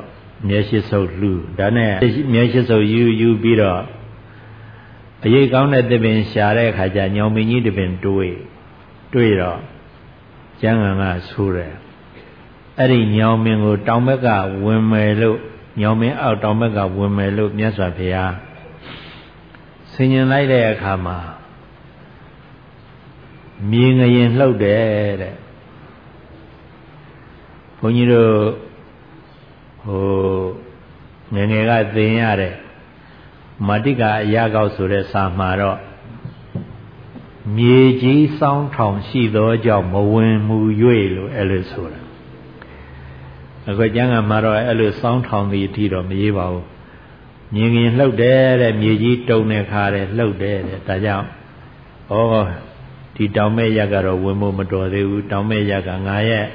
မြဲရှိစုပ်လှူဒါနဲ့မြဲရှိစုပ်ယူယူပြီးတော့အရေးကောင်းတဲ့တပင်ရှာတဲ့အခါကျညောင်မင်းကြီးတပင်တွေးတွေးတော့ကျမ်းဂန်ကဆိုးတယ်အဲ့ဒီညောင်မင်းကို တောင်ဘက်ကဝင်မယ်လို့ညောင်မင်းအောက်တောင်ဘက်ကဝင်မယ်လို့မြတ်စွာဘုရားဆင်ញင်လိုက်တဲ့အခါမှာမြေငရင်လှုပ်တယ်တဲ့ ဘုန်းကြီးတို့ဟိုငငယ်ကသင်ရတဲ့မတိကအရာကောက်ဆိုတဲ့စာမှာတော့မြေကြီးစောင်းထောင်ရှိသောကြောင့်မဝင်မှု၍လို့အဲ့လိုဆိုတာအခုကျမ်းဂန်မှာတော့အဲ့လိုစောင်းထောင်ပြီးအထိတော့မရေးပါဘူးမြင်ရင်လှုပ်တယ်တဲ့မြေကြီးတုံနေခါတယ်လှုပ်တယ်တဲ့ဒါကြောင့်ဩဒီတောင်မဲ့ရက်ကတော့ဝင်ဖို့မတော်သေးဘူးတောင်မဲ့ရက်ကငါရဲ့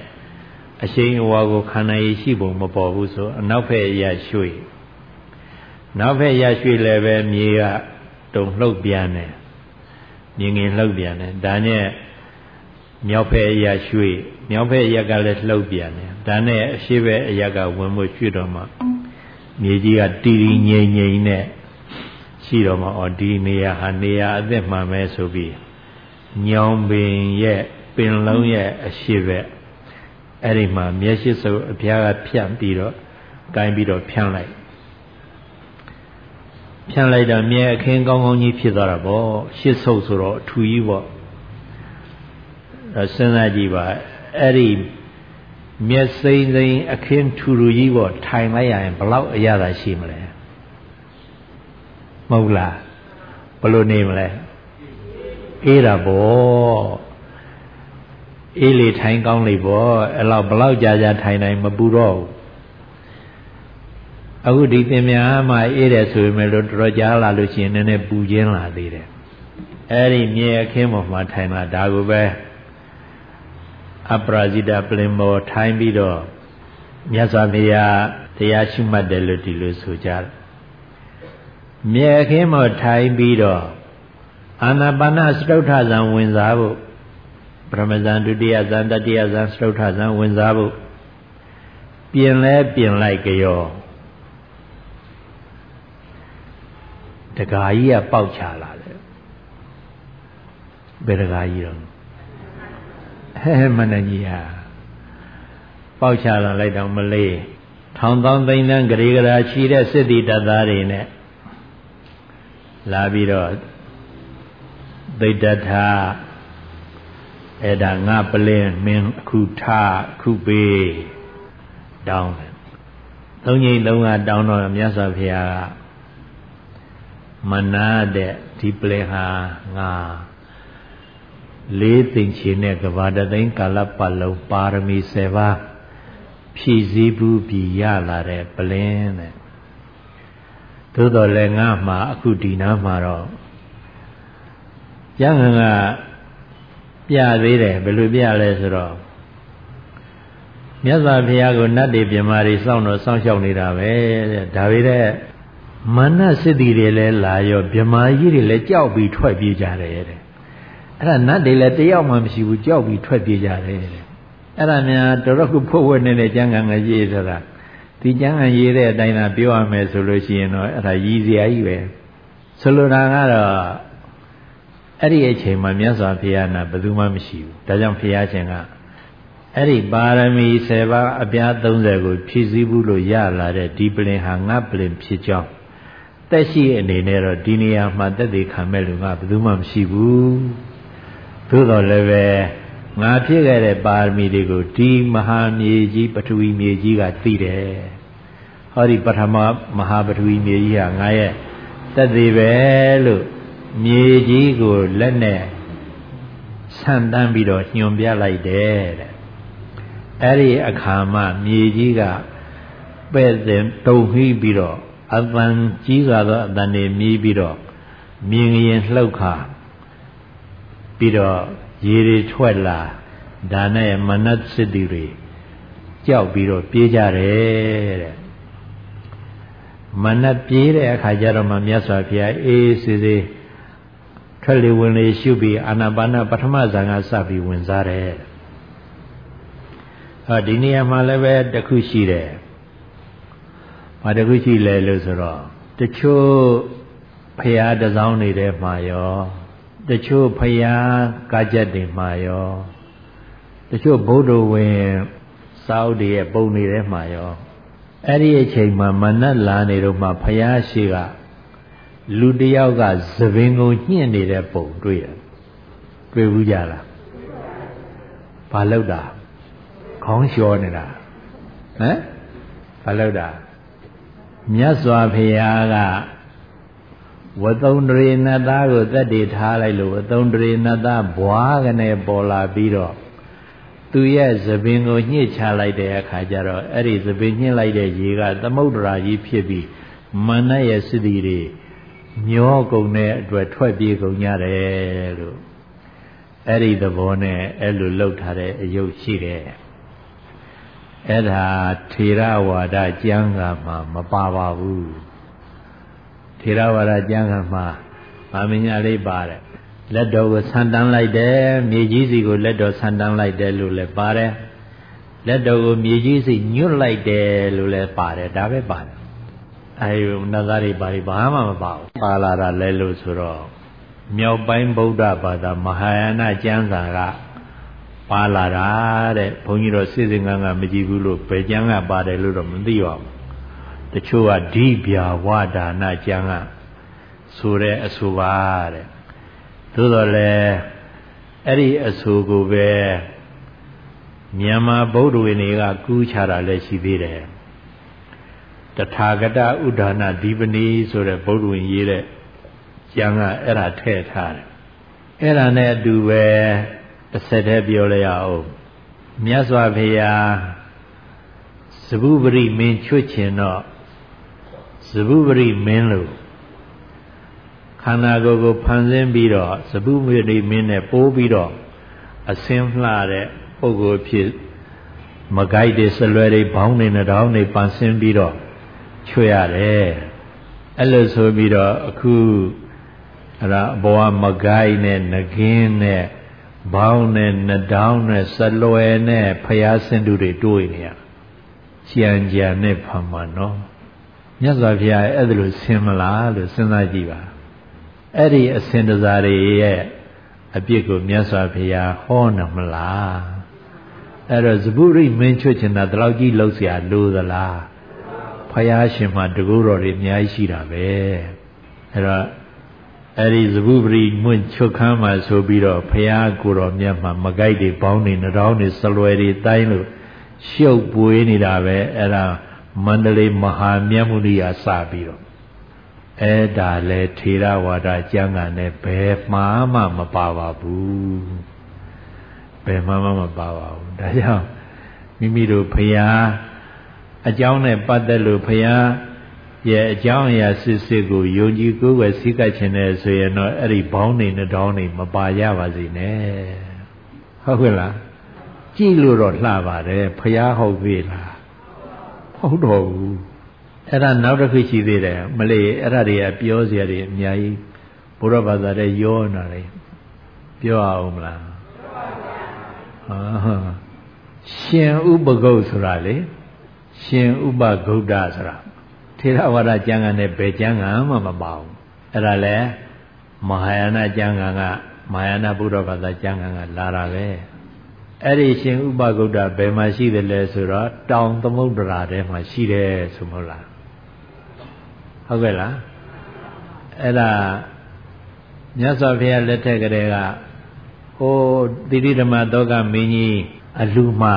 အရှိန်အဝါကိုခန္ဓာရည်ရှိပုံမပေါ်ဘူးဆိုအနောက်ဖက်ရရွှေ့နောက်ဖက်ရရွှေ့လည်းပဲမြေကတုံလှုပ်ပြန်တယ်မြင်ငင်လှုပ်ပြန်တယ်ဒါနဲ့မြောက်ဖက်အရာရွှေ့မြောက်ဖက်အရက်ကလည်းလှုပ်ပြန်တယ်ဒါနဲ့အရှိဘက်အရက်ကဝင်ဖို့ရွှေ့တော့မှမြေကြီးကတီတီငိမ့်ငိမ့်နဲ့ရှိတော့မှအော်ဒီနေရာဟာနေရာအသက်မှန်ပဲဆိုပြီးညောင်ပင်ရဲ့ပင်လုံးရဲ့အရှိဘက် အဲ့ဒီမှာမျက်ရှိစုပ်အဖျားကဖြန့်ပြီးတော့ကိုင်းပြီးတော့ဖြန့်လိုက်ဖြန့်လိုက်တော့မြဲအခင်းကောင်းကောင်းကြီးဖြစ်သွားတာပေါ့ရှစ်ဆုပ်ဆိုတော့အထူကြီးပေါ့စဉ်းစားကြည့်ပါအဲ့ဒီမျက်စိမ့်စိမ့်အခင်းထူထူကြီးပေါ့ထိုင်လိုက်ရရင်ဘလောက်အရသာရှိမလဲမဟုတ်လားဘလို့နေမလဲအေးတာပေါ့ အေးလေထိုင်ကောင်းလေပေါ့အဲ့လောက်ဘလောက်ကြာကြာထိုင်နိုင်မပူတော့ဘူးအခုဒီသင်များမှအေးတယ်ဆိုပေမဲ့လို့တော်တော်ကြားလာလို့ရှိရင်နည်းနည်းပူခြင်းလာသေးတယ်အဲ့ဒီမြေအခင်းပေါ်မှာထိုင်လာဒါကိုပဲအပရာဇိတပလင်မောထိုင်ပြီးတော့မြတ်စွာဘုရားတရားရှိမှတ်တယ်လို့ဒီလိုဆိုကြတယ်မြေခင်းမောထိုင်ပြီးတော့အာနာပါနစတုထဇံဝင်စားဖို့ ပရမဇန်ဒုတိယဇန်တတိယဇန်စတုထဇံဝင်စားဖို့ပြင်လဲပြင်လိုက်ကြောတဂါကြီးကပေါက်ချလာတယ်ဘယ်တဂါကြီးတော့ဟဲမနကြီးဟာပေါက်ချလာလိုက်တော့မလေးထောင်သောင်းသိန်းတန်းဂရေဂရာချီတဲ့စစ်တီတပ်သားတွေနဲ့လာပြီးတော့သိတ္တထာ အဲ့ဒါငါပလင်းမင်းအခုထအခုပေးတောင်းတယ်သုံးငိမ့်သုံးကတောင်းတော့မြတ်စွာဘုရားကမနာတဲ့ဒီပလင်ဟာငါလေးသိင်ချင်တဲ့ကဘာတသိန်းကာလပတ်လုံးပါရမီ7ပါးဖြည့်စည်းဘူးပြီးရလာတဲ့ပလင်တဲ့သို့တော်လည်းငါမှာအခုဒီနားမှာတော့ကျန်က ပြသေးတယ်ဘယ်လိုပြလဲဆိုတော့မြတ်စွာဘုရားကိုနတ်တွေပြမာတွေစောင့်တော့စောင့်ရှောက်နေတာပဲတဲ့ဒါပေမဲ့မာနစစ်တီတွေလည်းလာရောဗြမာကြီးတွေလည်းကြောက်ပြီးထွက်ပြေးကြတယ်တဲ့အဲ့ဒါနတ်တွေလည်းတယောက်မှမရှိဘူးကြောက်ပြီးထွက်ပြေးကြတယ်တဲ့အဲ့ဒါများတော်တော်ခုဖို့ဝဲနေတဲ့ကျမ်းဂန်ကရေးထားတာဒီကျမ်းဂန်ရေးတဲ့အတိုင်းသာပြောရမယ်ဆိုလို့ရှိရင်တော့အဲ့ဒါရည်စရာကြီးပဲဆိုလိုတာကတော့ အဲ့ဒီအချိန်မှာမြတ်စွာဘုရားနာဘယ်သူမှမရှိဘူးဒါကြောင့်ဘုရားရှင်ကအဲ့ဒီပါရမီ10ပါးအပြား30ကိုဖြည့်ဆည်းဘူးလို့ရလာတဲ့ဒီပလင်ဟာငါပလင်ဖြစ်ကြောင်းတက်ရှိအနေနဲ့တော့ဒီနေရာမှာတက်သေးခံမဲ့လူကဘယ်သူမှမရှိဘူးသို့တော်လည်းပဲငါဖြစ်ခဲ့တဲ့ပါရမီတွေကိုဒီမဟာမြေကြီးပထဝီမြေကြီးကသိတယ်ဟောဒီပထမမဟာပထဝီမြေကြီးဟာငါရဲ့တက်သေးပဲလို့ မြေကြီးကိုလက်နဲ့ဆန်တန်းပြီးတော့ညွန်ပြလိုက်တယ်တဲ့အဲ့ဒီအခါမှမြေကြီးကပဲ့တဲ့တုံဟိပြီးတော့အတန်ကြီးစွာသောအတန်တွေမြည်ပြီးတော့မြင်ရင်လှုပ်ခါပြီးတော့ရေတွေထွက်လာဒါနဲ့မနတ်စစ်တီတွေကြောက်ပြီးတော့ပြေးကြတယ်တဲ့မနတ်ပြေးတဲ့အခါကျတော့မှမြတ်စွာဘုရားအေးစေစေ ထွက်လေဝင်လေရှုပြီးအာနာပါနပထမဇန်ကစပြီးဝင်စားတယ်ဟောဒီနေရာမှာလည်းပဲတခုရှိတယ်ဘာတခုရှိလဲလို့ဆိုတော့တချို့ဖရာတစောင်းနေတဲ့မှာရောတချို့ဖရာကားချက်တွေမှာရောတချို့ဗုဒ္ဓဝင်စာအုပ်တွေရဲ့ပုံနေတဲ့မှာရောအဲ့ဒီအချိန်မှာမနတ်လာနေတော့မှဖရာရှိက လူတယောက်ကသပင်ကိုညှင့်နေတဲ့ပုံတွေ့တယ်တွေ့ဘူးကြလားဘာလောက်တာခေါင်းလျှောနေတာဟမ်ဘာလောက်တာမြတ်စွာဘုရားကဝသုံတရေနတ်သားကိုသက်တည်ထားလိုက်လို့ဝသုံတရေနတ်သားဘွားကနေပေါ်လာပြီးတော့သူရဲ့သပင်ကိုညှစ်ချလိုက်တဲ့အခါကျတော့အဲ့ဒီသပင်ညှစ်လိုက်တဲ့ရေကသမုဒ္ဒရာကြီးဖြစ်ပြီးမနတ်ရဲ့စသည်တွေ မျောကုန်တဲ့အတွက်ထွက်ပြေးကုန်ကြတယ်လို့အဲ့ဒီသဘောနဲ့အဲ့လိုလှုပ်ထားတဲ့အယုတ်ရှိတယ်အဲ့ဒါထေရဝါဒကျမ်းဂန်မှာမပါပါဘူးထေရဝါဒကျမ်းဂန်မှာဗာမညာလေးပါတယ်လက်တော်ကိုဆန်တန်းလိုက်တယ်မြေကြီးစီကိုလက်တော်ဆန်တန်းလိုက်တယ်လို့လည်းပါတယ်လက်တော်ကိုမြေကြီးစီညွတ်လိုက်တယ်လို့လည်းပါတယ်ဒါပဲပါတယ် အဲဒီနတ်သားတွေဘာတွေဘာမှမပါဘူးပါလာတာလဲလို့ဆိုတော့မြောက်ပိုင်းဗုဒ္ဓဘာသာမဟာယာနကျမ်းစာကပါလာတာတဲ့ဘုန်းကြီးတို့စိစဉ်ကန်းကမကြည့်ဘူးလို့ဘယ်ကျမ်းကပါတယ်လို့တော့မသိပါဘူးတချို့ကဓိဗျာဝဒါနကျမ်းကဆိုတဲ့အဆိုပါတဲ့သို့တော်လည်းအဲ့ဒီအဆိုကိုပဲမြန်မာဗုဒ္ဓဝင်တွေကကူးချတာလည်းရှိသေးတယ် တထာဂတဥဒါနာဒီပနီဆိုတဲ့ဗုဒ္ဓဝင်ရေးတဲ့ကျမ်းကအဲ့ဒါထည့်ထားတယ်အဲ့ဒါနဲ့အတူပဲတစ်ဆက်တည်းပြောလိုက်ရအောင်မြတ်စွာဘုရားသဗုပရိမင်းချွတ်ချင်တော့သဗုပရိမင်းလို့ခန္ဓာကိုယ်ကိုဖန်ဆင်းပြီးတော့သဗုပရိမင်းနဲ့ပိုးပြီးတော့အစင်းလှတဲ့ပုဂ္ဂိုလ်ဖြစ်မကြိုက်တဲ့ဆလွယ်တွေဘောင်းတွေနှတောင်းတွေပန်းဆင်းပြီးတော့ ချွတ်ရတယ်အဲ့လိုဆိုပြီးတော့အခုအဲ့ဒါဘဝမကြိုက်နဲ့ငကင်းနဲ့ဘောင်းနဲ့နှတောင်းနဲ့ဆလွယ်နဲ့ဖျားဆင်းတူတွေတွေးနေရကြံကြံနဲ့ဖမ်းမှာနော်မြတ်စွာဘုရားအဲ့ဒါလို့ဆင်းမလားလို့စဉ်းစားကြည့်ပါအဲ့ဒီအစဉ်တစားတွေရဲ့အပြစ်ကိုမြတ်စွာဘုရားဟောနမလားအဲ့တော့ဇဗုရိမင်းချွတ်ချင်တာဒီလောက်ကြီးလောက်เสียလို့သလား ဖယားရှင်မှာတကူတော်တွေအများကြီးရှိတာပဲအဲ့တော့အဲ့ဒီဇဗုပရိမွင့်ချွတ်ခမ်းမှာဆိုပြီးတော့ဖယားကိုတော်မြတ်မှာမကြိုက်တွေပေါင်းနေနှောင်းတွေဆလွယ်တွေတိုင်းလို့ရှုပ်ပွေးနေတာပဲအဲ့ဒါမန္တလေးမဟာမြတ်မုနိယစပြီးတော့အဲ့ဒါလဲထေရဝါဒကျမ်းဂန်နဲ့ဘယ်မှာမှမပါပါဘူးဘယ်မှမပါပါဘူးဒါကြောင့်မိမိတို့ဖရာ အကြောင်းနဲ့ပတ်သက်လို့ဖရာရဲ့အကြောင်းအရာစစ်စစ်ကိုယုံကြည်ကိုယ်ွယ်စိတ်ကပ်ခြင်းနဲ့ဆိုရင်တော့အဲ့ဒီဘောင်းနေနှတောင်းနေမပါရပါစေနဲ့ဟုတ်ကဲ့လားကြည့်လို့တော့လှပါတယ်ဖရာဟုတ်ပြီလားဟုတ်တော့ဘူးအဲ့ဒါနောက်တစ်ခုရှိသေးတယ်မလေးအဲ့ဒါတွေကပြောစရာတွေအများကြီးဘုရားဘာသာတဲ့ရောနာလေပြောအောင်မလားဟာရှင်ဥပဂုတ်ဆိုတာလေ ရှင်ဥပဂုတ်တဆိုတာထေရဝါဒကျမ်းဂန်နဲ့ဘယ်ကျမ်းဂန်မှမပါဘူးအဲ့ဒါလဲမဟာယာနကျမ်းဂန်ကမဟာယာနဘုရားဘာသာကျမ်းဂန်ကလာတာပဲအဲ့ဒီရှင်ဥပဂုတ်တဘယ်မှာရှိတယ်လဲဆိုတော့တောင်သမုဒ္ဒရာထဲမှာရှိတယ်ဆိုမဟုတ်လားဟုတ်ကဲ့လားအဲ့ဒါမြတ်စွာဘုရားလက်ထက်ကလေးကဟိုတိတိဓမ္မတောကမင်းကြီးအလူမှာ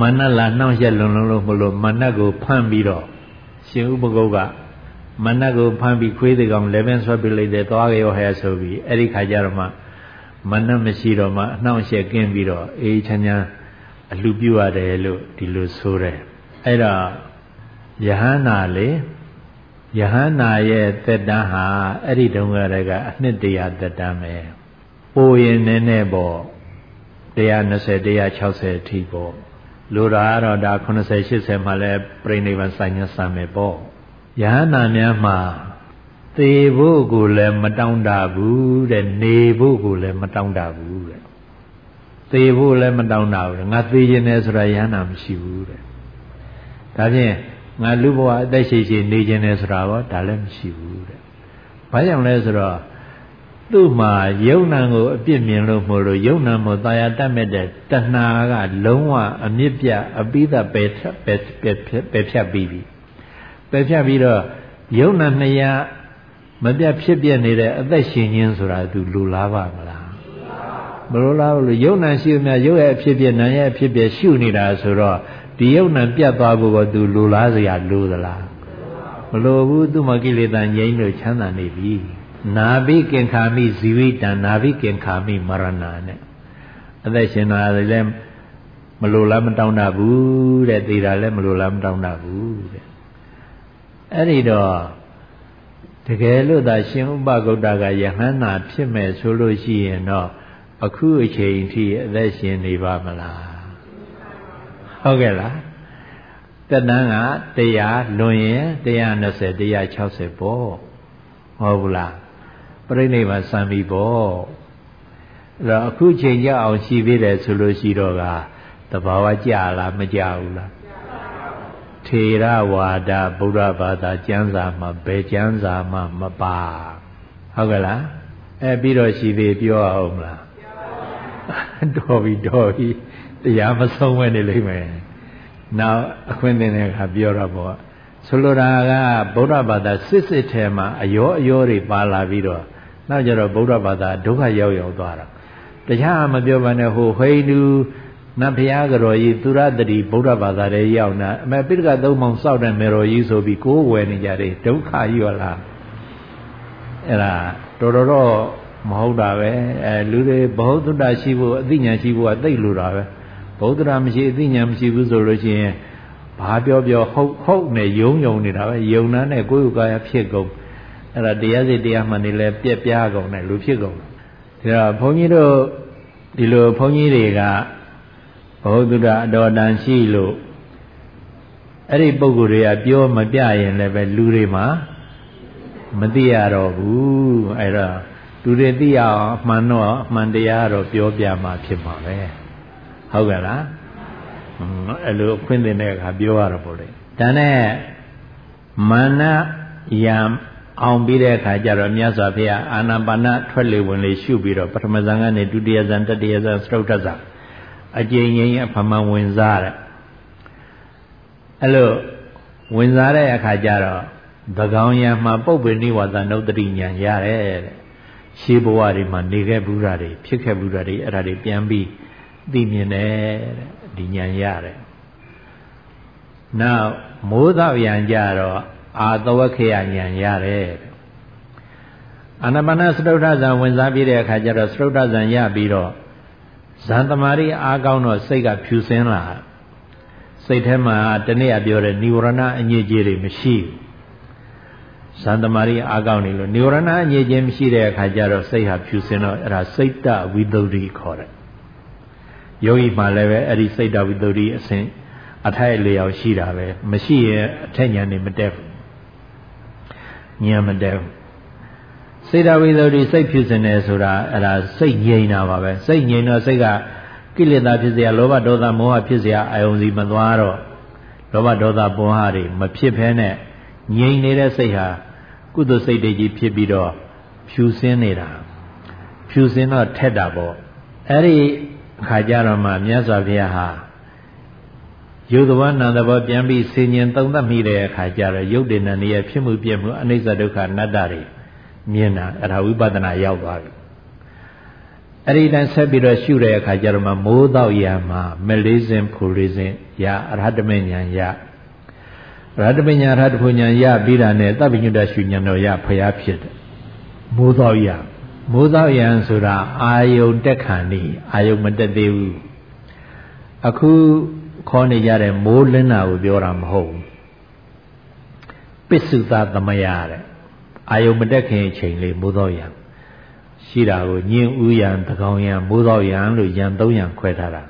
မနလာနှောင့်ရက်လွန်လုံးလို့မလို့မနတ်ကိုဖမ်းပြီးတော့ရှင်ဥပကုတ်ကမနတ်ကိုဖမ်းပြီးခွေးတွေကောင်လည်းပင်ဆွဲပြလိုက်တယ်သွားကြောဟဲဆိုပြီးအဲ့ဒီခါကျတော့မှမနတ်မရှိတော့မှအနှောင့်အယှက်ကင်းပြီးတော့အေးချမ်းချမ်းအလှပြုရတယ်လို့ဒီလိုဆိုတယ်အဲ့တော့ယဟန္တာလေယဟန္တာရဲ့သက်တမ်းဟာအဲ့ဒီတုန်းကတည်းကအနှစ်တရာသက်တမ်းပဲပိုရင်နည်းနည်းပေါ့120 160အထိပေါ့ လိုတာကတော့ဒါ80 80မှလည်းပြိဋိဘံဆိုင်ညာစံမယ်ပေါ့ယဟန္တာများမှာသေဖို့ကိုလည်းမတောင်းတဘူးတဲ့နေဖို့ကိုလည်းမတောင်းတဘူးတဲ့သေဖို့လည်းမတောင်းတဘူးငါသေခြင်းနဲ့ဆိုတာယဟန္တာမရှိဘူးတဲ့ဒါဖြင့်ငါလူဘဝအသက်ရှိရှိနေခြင်းနဲ့ဆိုတာတော့ဒါလည်းမရှိဘူးတဲ့ဘာကြောင့်လဲဆိုတော့ သူ့မှာယုံနံကိုအပြစ်မြင်လို့မို့လို့ယုံနံမို့တာယာတတ်မဲ့တဲ့တဏှာကလုံးဝအမြင့်ပြအပိသပယ်ပယ်ပယ်ပယ်ဖြတ်ပြီးပြီပယ်ဖြတ်ပြီးတော့ယုံနံနှစ်ရာမပြတ်ဖြစ်ပြနေတဲ့အသက်ရှင်ခြင်းဆိုတာသူလူလားပါမလားမလိုလားဘူးယုံနံရှိမြရုပ်ရဲ့အဖြစ်ပြနာရဲ့အဖြစ်ပြရှုနေတာဆိုတော့ဒီယုံနံပြတ်သွားဖို့ကသူလူလားစရာလိုသလားမလိုဘူးသူမကိလေသာငြိမ်းလို့ချမ်းသာနေပြီ နာဘိကင်ခာမိဇီဝိတံနာဘိကင်ခာမိမရဏနဲ့အသက်ရှင်တာလည်းမလိုလားမတောင်းတဘူးတဲ့သေတာလည်းမလိုလားမတောင်းတဘူးတဲ့အဲ့ဒီတော့တကယ်လို့သာရှင်ဥပဂုတ်တကယဟန္တာဖြစ်မဲ့ဆိုလို့ရှိရင်တော့အခုအချိန်ထိအသက်ရှင်နေပါမလားဟုတ်ကဲ့လားတဏ္ဍကတရားလွန်ရင်120 160ပေါ့ဟုတ်ဘူးလား ပြိဋိဘစံပြီပေါ့အဲ့တော့အခုချိန်ကြအောင်ရှိသေးတယ်ဆိုလို့ရှိတော့ကတဘာဝကြလားမကြဘူးလားထေရဝါဒဗုဒ္ဓဘာသာကျမ်းစာမှာဘယ်ကျမ်းစာမှမပါဟုတ်ကဲ့လားအဲပြီးတော့ရှိသေးပြောအောင်မလားတော်ပြီတော်ပြီတရားမဆုံးပဲနေလိမ့်မယ်နောက်အခွင့်အရေးနဲ့ခါပြောတော့ပေါ့ဆိုလိုတာကဗုဒ္ဓဘာသာစစ်စစ်ထဲမှာအယောအယောတွေပါလာပြီးတော့ နောက်ကြတော့ဗုဒ္ဓဘာသာဒုက္ခရောက်ရောက်သွားတာတရားမပြောပါနဲ့ဟိုဟိန္ဒူနတ်ဘုရားကတော်ကြီးသူရတတိဗုဒ္ဓဘာသာတွေရောက်နာအမေပိဋကသုံးပေါင်းစောက်တဲ့မေတော်ကြီးဆိုပြီးကိုးဝယ်နေကြတယ်ဒုက္ခကြီးရောလားအဲ့ဒါတော်တော်တော့မဟုတ်တာပဲအဲလူတွေဘ ਹੁ သုတ္တရှိဖို့အသိဉာဏ်ရှိဖို့ကသိလို့တာပဲဘုဒ္ဓရာမရှိအသိဉာဏ်မရှိဘူးဆိုလို့ရှိရင်ဘာပြောပြောဟုတ်ဟုတ်နဲ့ယုံယုံနေတာပဲယုံနာနဲ့ကိုယ်ကိုယ်ကာယဖြစ်ကုန် အဲ့ဒါတရားစိတ်တရားမှန်နေလဲပြက်ပြားကုန်တယ်လူဖြစ်ကုန်ဒါတော့ဘုန်းကြီးတို့ဒီလိုဘုန်းကြီးတွေကဘုဒ္ဓအတော်တန်ရှိလို့အဲ့ဒီပုံကိုယ်တွေကပြောမပြရင်လည်းပဲလူတွေမှာမသိရတော့ဘူးအဲ့တော့လူတွေသိရအောင်အမှန်တော့အမှန်တရားတော့ပြောပြမှာဖြစ်မှာပဲဟုတ်ကဲ့လားအဲ့လိုခွင့်တင်တဲ့အခါပြောရတော့ပေါ့လေဒါနဲ့မာနယံ အောင်ပြီးတဲ့အခါကျတော့မြတ်စွာဘုရားအာနာပါနထွက်လေဝင်လေရှုပြီးတော့ပထမဇန်ကနေဒုတိယဇန်တတိယဇန်စတုတ္ထဇန်အကျဉ်းချင်းအဖမဝင်စားတဲ့အဲ့လိုဝင်စားတဲ့အခါကျတော့သကောင်ရံမှာပုပ်ပင်နိဝါဒနုတ္တိညာရတယ်တဲ့ရှေးဘဝတွေမှာနေခဲ့ဘူးတာတွေဖြစ်ခဲ့ဘူးတာတွေအဲ့ဒါတွေပြန်ပြီးသိမြင်တယ်တဲ့ဒီညာရတယ်နောက်မိုးတော့ရံကြတော့ အာသဝခေယညာရတယ်အာနာပါနစတုထဇံဝင်စားပြီးတဲ့အခါကျတော့စတုထဇံရပြီးတော့ဇန်သမารီအားကောင်းတော့စိတ်ကဖြူစင်းလာစိတ်ထဲမှာတနေ့ကပြောတဲ့និဝရဏအညစ်အကြေးတွေမရှိဘူးဇန်သမารီအားကောင်းနေလို့និဝရဏအညစ်အကြေးမရှိတဲ့အခါကျတော့စိတ်ဟာဖြူစင်းတော့အဲ့ဒါစိတ်တဝိသုဒ္ဓိခေါ်တယ်ယောဂီမှလည်းပဲအဲ့ဒီစိတ်တဝိသုဒ္ဓိအစဉ်အထိုက်အလျောက်ရှိတာပဲမရှိရင်အထက်ညာနေမတက်ဘူး ညာမတက်ဘူးစေတဝိသုဒ္ဓိစိတ်ဖြစ်နေဆိုတာအဲ့ဒါစိတ်ငြိမ်တာပါပဲစိတ်ငြိမ်တော့စိတ်ကကိလေသာဖြစ်เสียလောဘဒေါသမောဟဖြစ်เสียအာယုံစီမသွားတော့လောဘဒေါသပောဟတွေမဖြစ်ဖဲနဲ့ငြိမ်နေတဲ့စိတ်ဟာကုသိုလ်စိတ်တွေကြီးဖြစ်ပြီးတော့ဖြူစင်းနေတာဖြူစင်းတော့ထက်တာပေါ့အဲ့ဒီအခါကျတော့မှမြတ်စွာဘုရားဟာ ယုတ်တဝနာတဘောပြန်ပြီးဆင်ញင်သုံးသပ်မိတဲ့အခါကျတော့ယုတ်တေနံရဲ့ဖြစ်မှုပြမှုအနိစ္စဒုက္ခအနတ္တတွေမြင်တာအဲ့ဒါဝိပဿနာရောက်သွားပြီအဲ့ဒီတိုင်းဆက်ပြီးတော့ရှုတဲ့အခါကျတော့မှမိုးတော့ရမှာမလေးစင်ဖူလေးစင်ရအရဟတမေညာရရဟတမေညာရဟတဖူညာရပြီးတာနဲ့တပ်ပညုတရှုညာတော်ရဖျားဖြစ်တယ်မိုးတော့ရမိုးတော့ရဆိုတာအာယုန်တက်ခံနေအာယုန်မတက်သေးဘူးအခု ခေါ်နေကြတဲ့မိုးလင်းတာကိုပြောတာမဟုတ်ဘူးပစ္စုသသမယတဲ့အာယုံမတက်ခင်အချိန်လေးမိုးတော့ရံရှိတာကိုညင်ဥယံတကောင်ယံမိုးတော့ယံလို့ယံ၃ယံခွဲထားတာ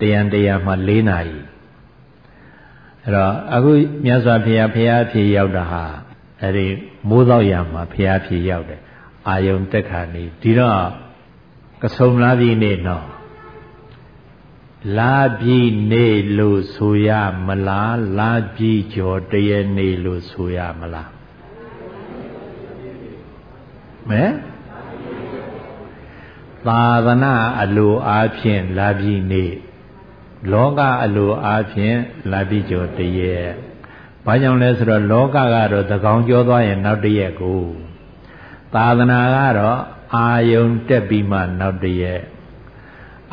တယံတယံမှ၄နာရီအဲ့တော့အခုမြတ်စွာဘုရားဘုရားဖြေရောက်တာဟာအဲ့ဒီမိုးတော့ယံမှာဘုရားဖြေရောက်တယ်အာယုံတက်ခါနေဒီတော့ကဆုံလာပြီနေတော့ လာပြီနေလို့ဆိုရမလားလာပြီကျော်တရနေလို့ဆိုရမလားမဲသာသနာအလိုအားဖြင့်လာပြီနေလောကအလိုအားဖြင့်လာပြီကျော်တရက်ဘာကြောင့်လဲဆိုတော့လောကကတော့သကောင်ကျော်သွားရင်နောက်တရက်ကိုသာသနာကတော့အာယုံတက်ပြီးမှနောက်တရက်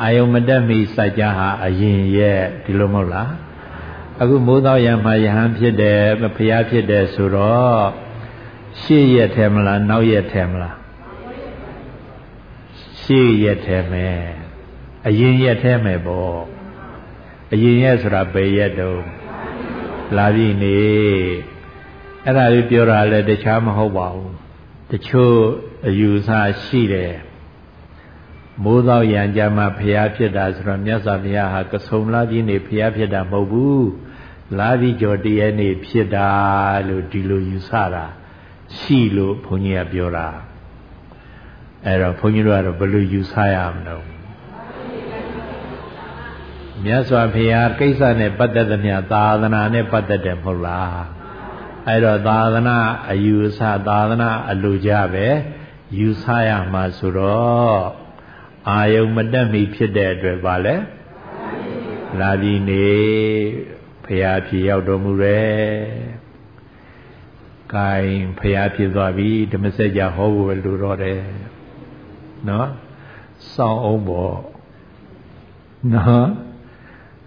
အာယုံမတက်မီစัจ जा ဟာအရင်ရဲ့ဒီလိုမဟုတ်လားအခုမိုးသောရံမှာယဟန်ဖြစ်တယ်ဖျားဖြစ်တယ်ဆိုတော့ရှေ့ရက်ထဲမလားနောက်ရက်ထဲမလားရှေ့ရက်ထဲမယ်အရင်ရက်ထဲမယ်ပေါ့အရင်ရက်ဆိုတာဘယ်ရက်တုန်းလာပြီနေအဲ့ဒါလေးပြောတာလည်းတခြားမဟုတ်ပါဘူးတချို့အယူဆရှိတယ် မိုးသောရံကြမှာဖျားဖြစ်တာဆိုတော့မြတ်စွာဘုရားဟာကဆုံလာပြီးနေဖျားဖြစ်တာမဟုတ်ဘူးလာပြီးကြော်တည်းနေဖြစ်တာလို့ဒီလိုယူဆတာရှိလို့ဘုန်းကြီးကပြောတာအဲ့တော့ဘုန်းကြီးတို့ကတော့ဘယ်လိုယူဆရမလို့မြတ်စွာဘုရားကိစ္စနဲ့ပတ်သက်သမျှသာသနာနဲ့ပတ်သက်တယ်မဟုတ်လားအဲ့တော့သာသနာအယူဆသာသနာအလိုကြပဲယူဆရမှာဆိုတော့ အာယုံမတက်မီဖြစ်တဲ့အတွက်ပါလဲလာပြီနေဖရာဖြေရောက်တော်မူတယ်ကင်ဖျားဖြစ်သွားပြီဓမ္မစကြာဟောဖို့ပဲလိုတော့တယ်နော်စောင်းအောင်ပေါ့နော်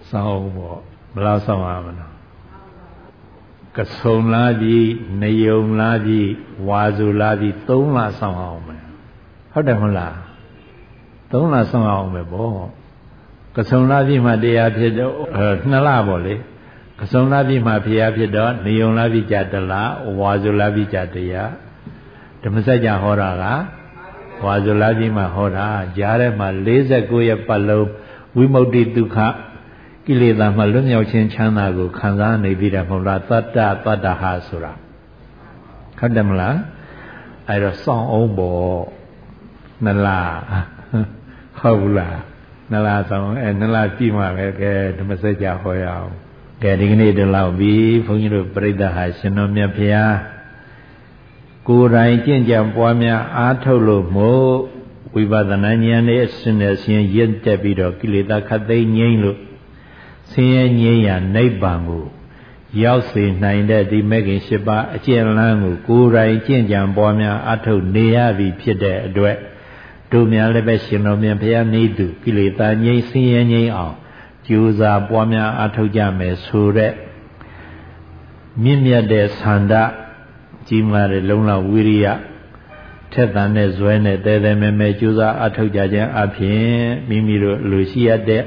စောင်းအောင်ပေါ့ဘယ်လောက်စောင်းရမလဲကဆုံလာပြီနယုံလာပြီဝါစုလာပြီသုံးလစောင်းအောင်မယ်ဟုတ်တယ်မဟုတ်လား သုံးလစောင်းအောင်မယ်ပေါ့ကဆုံလာပြီမှတရားဖြစ်တော့နှစ်လပေါ့လေကစုံလာပြီမှဖျားဖြစ်တော့နေုံလာပြီကြတလားဝါဇုလာပြီကြတရားဓမ္မစကြာဟောတာကဝါဇုလာပြီမှဟောတာကြားထဲမှာ49ရက်ပတ်လုံးဝိမု ക്തി ဒုက္ခကိလေသာမှလွတ်မြောက်ခြင်းချမ်းသာကိုခံစားနေပြီတယ်မဟုတ်လားတတ္တတတ္တဟာဆိုတာဟုတ်တယ်မလားအဲ့တော့စောင့်အောင်ပေါ့နလား ဟုတ်ဘူးလားနလားဆောင်အဲနလားကြည့်မှပဲကဲဓမ္မစကြာဟောရအောင်ကဲဒီကနေ့တလောက်ပြီဘုန်းကြီးတို့ပြိဿဟာရှင်တော်မြတ်ဖျားကိုယ်တိုင်ကြင်ကြံပွားများအားထုတ်လို့မို့ဝိပဿနာဉာဏ်နဲ့အစဉ်နဲ့ဆင်းရဲတက်ပြီးတော့ကိလေသာခတ်သိမ်းငြိမ်းလို့ဆင်းရဲငြိမ်းရာနိဗ္ဗာန်ကိုရောက်စေနိုင်တဲ့ဒီမဂ္ဂင်၈ပါးအကျဉ်းလန်းကိုကိုယ်တိုင်ကြင်ကြံပွားများအားထုတ်နေရပြီဖြစ်တဲ့အတွက် တို့များလည်းပဲရှင်တော်မြတ်ဘုရားနေသူကိလေသာငြိမ်းဆင်းရဲငြိမ်းအောင်ကြိုးစားပွားများအားထုတ်ကြမယ်ဆိုတဲ့မြင့်မြတ်တဲ့ဆန္ဒကြီးမားတဲ့လုံလဝိရိယထက်သန်တဲ့ဇွဲနဲ့တဲတဲမဲမဲကြိုးစားအားထုတ်ကြခြင်းအပြင်မိမိတို့လူရှိရတဲ့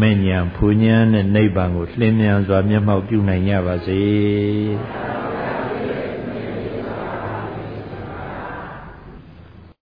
မဉ္ဇဉ်ဖူဉ္ဇဉ်နဲ့နိဗ္ဗာန်ကိုလင်းမြန်စွာမျက်မှောက်ပြုနိုင်ကြပါစေ။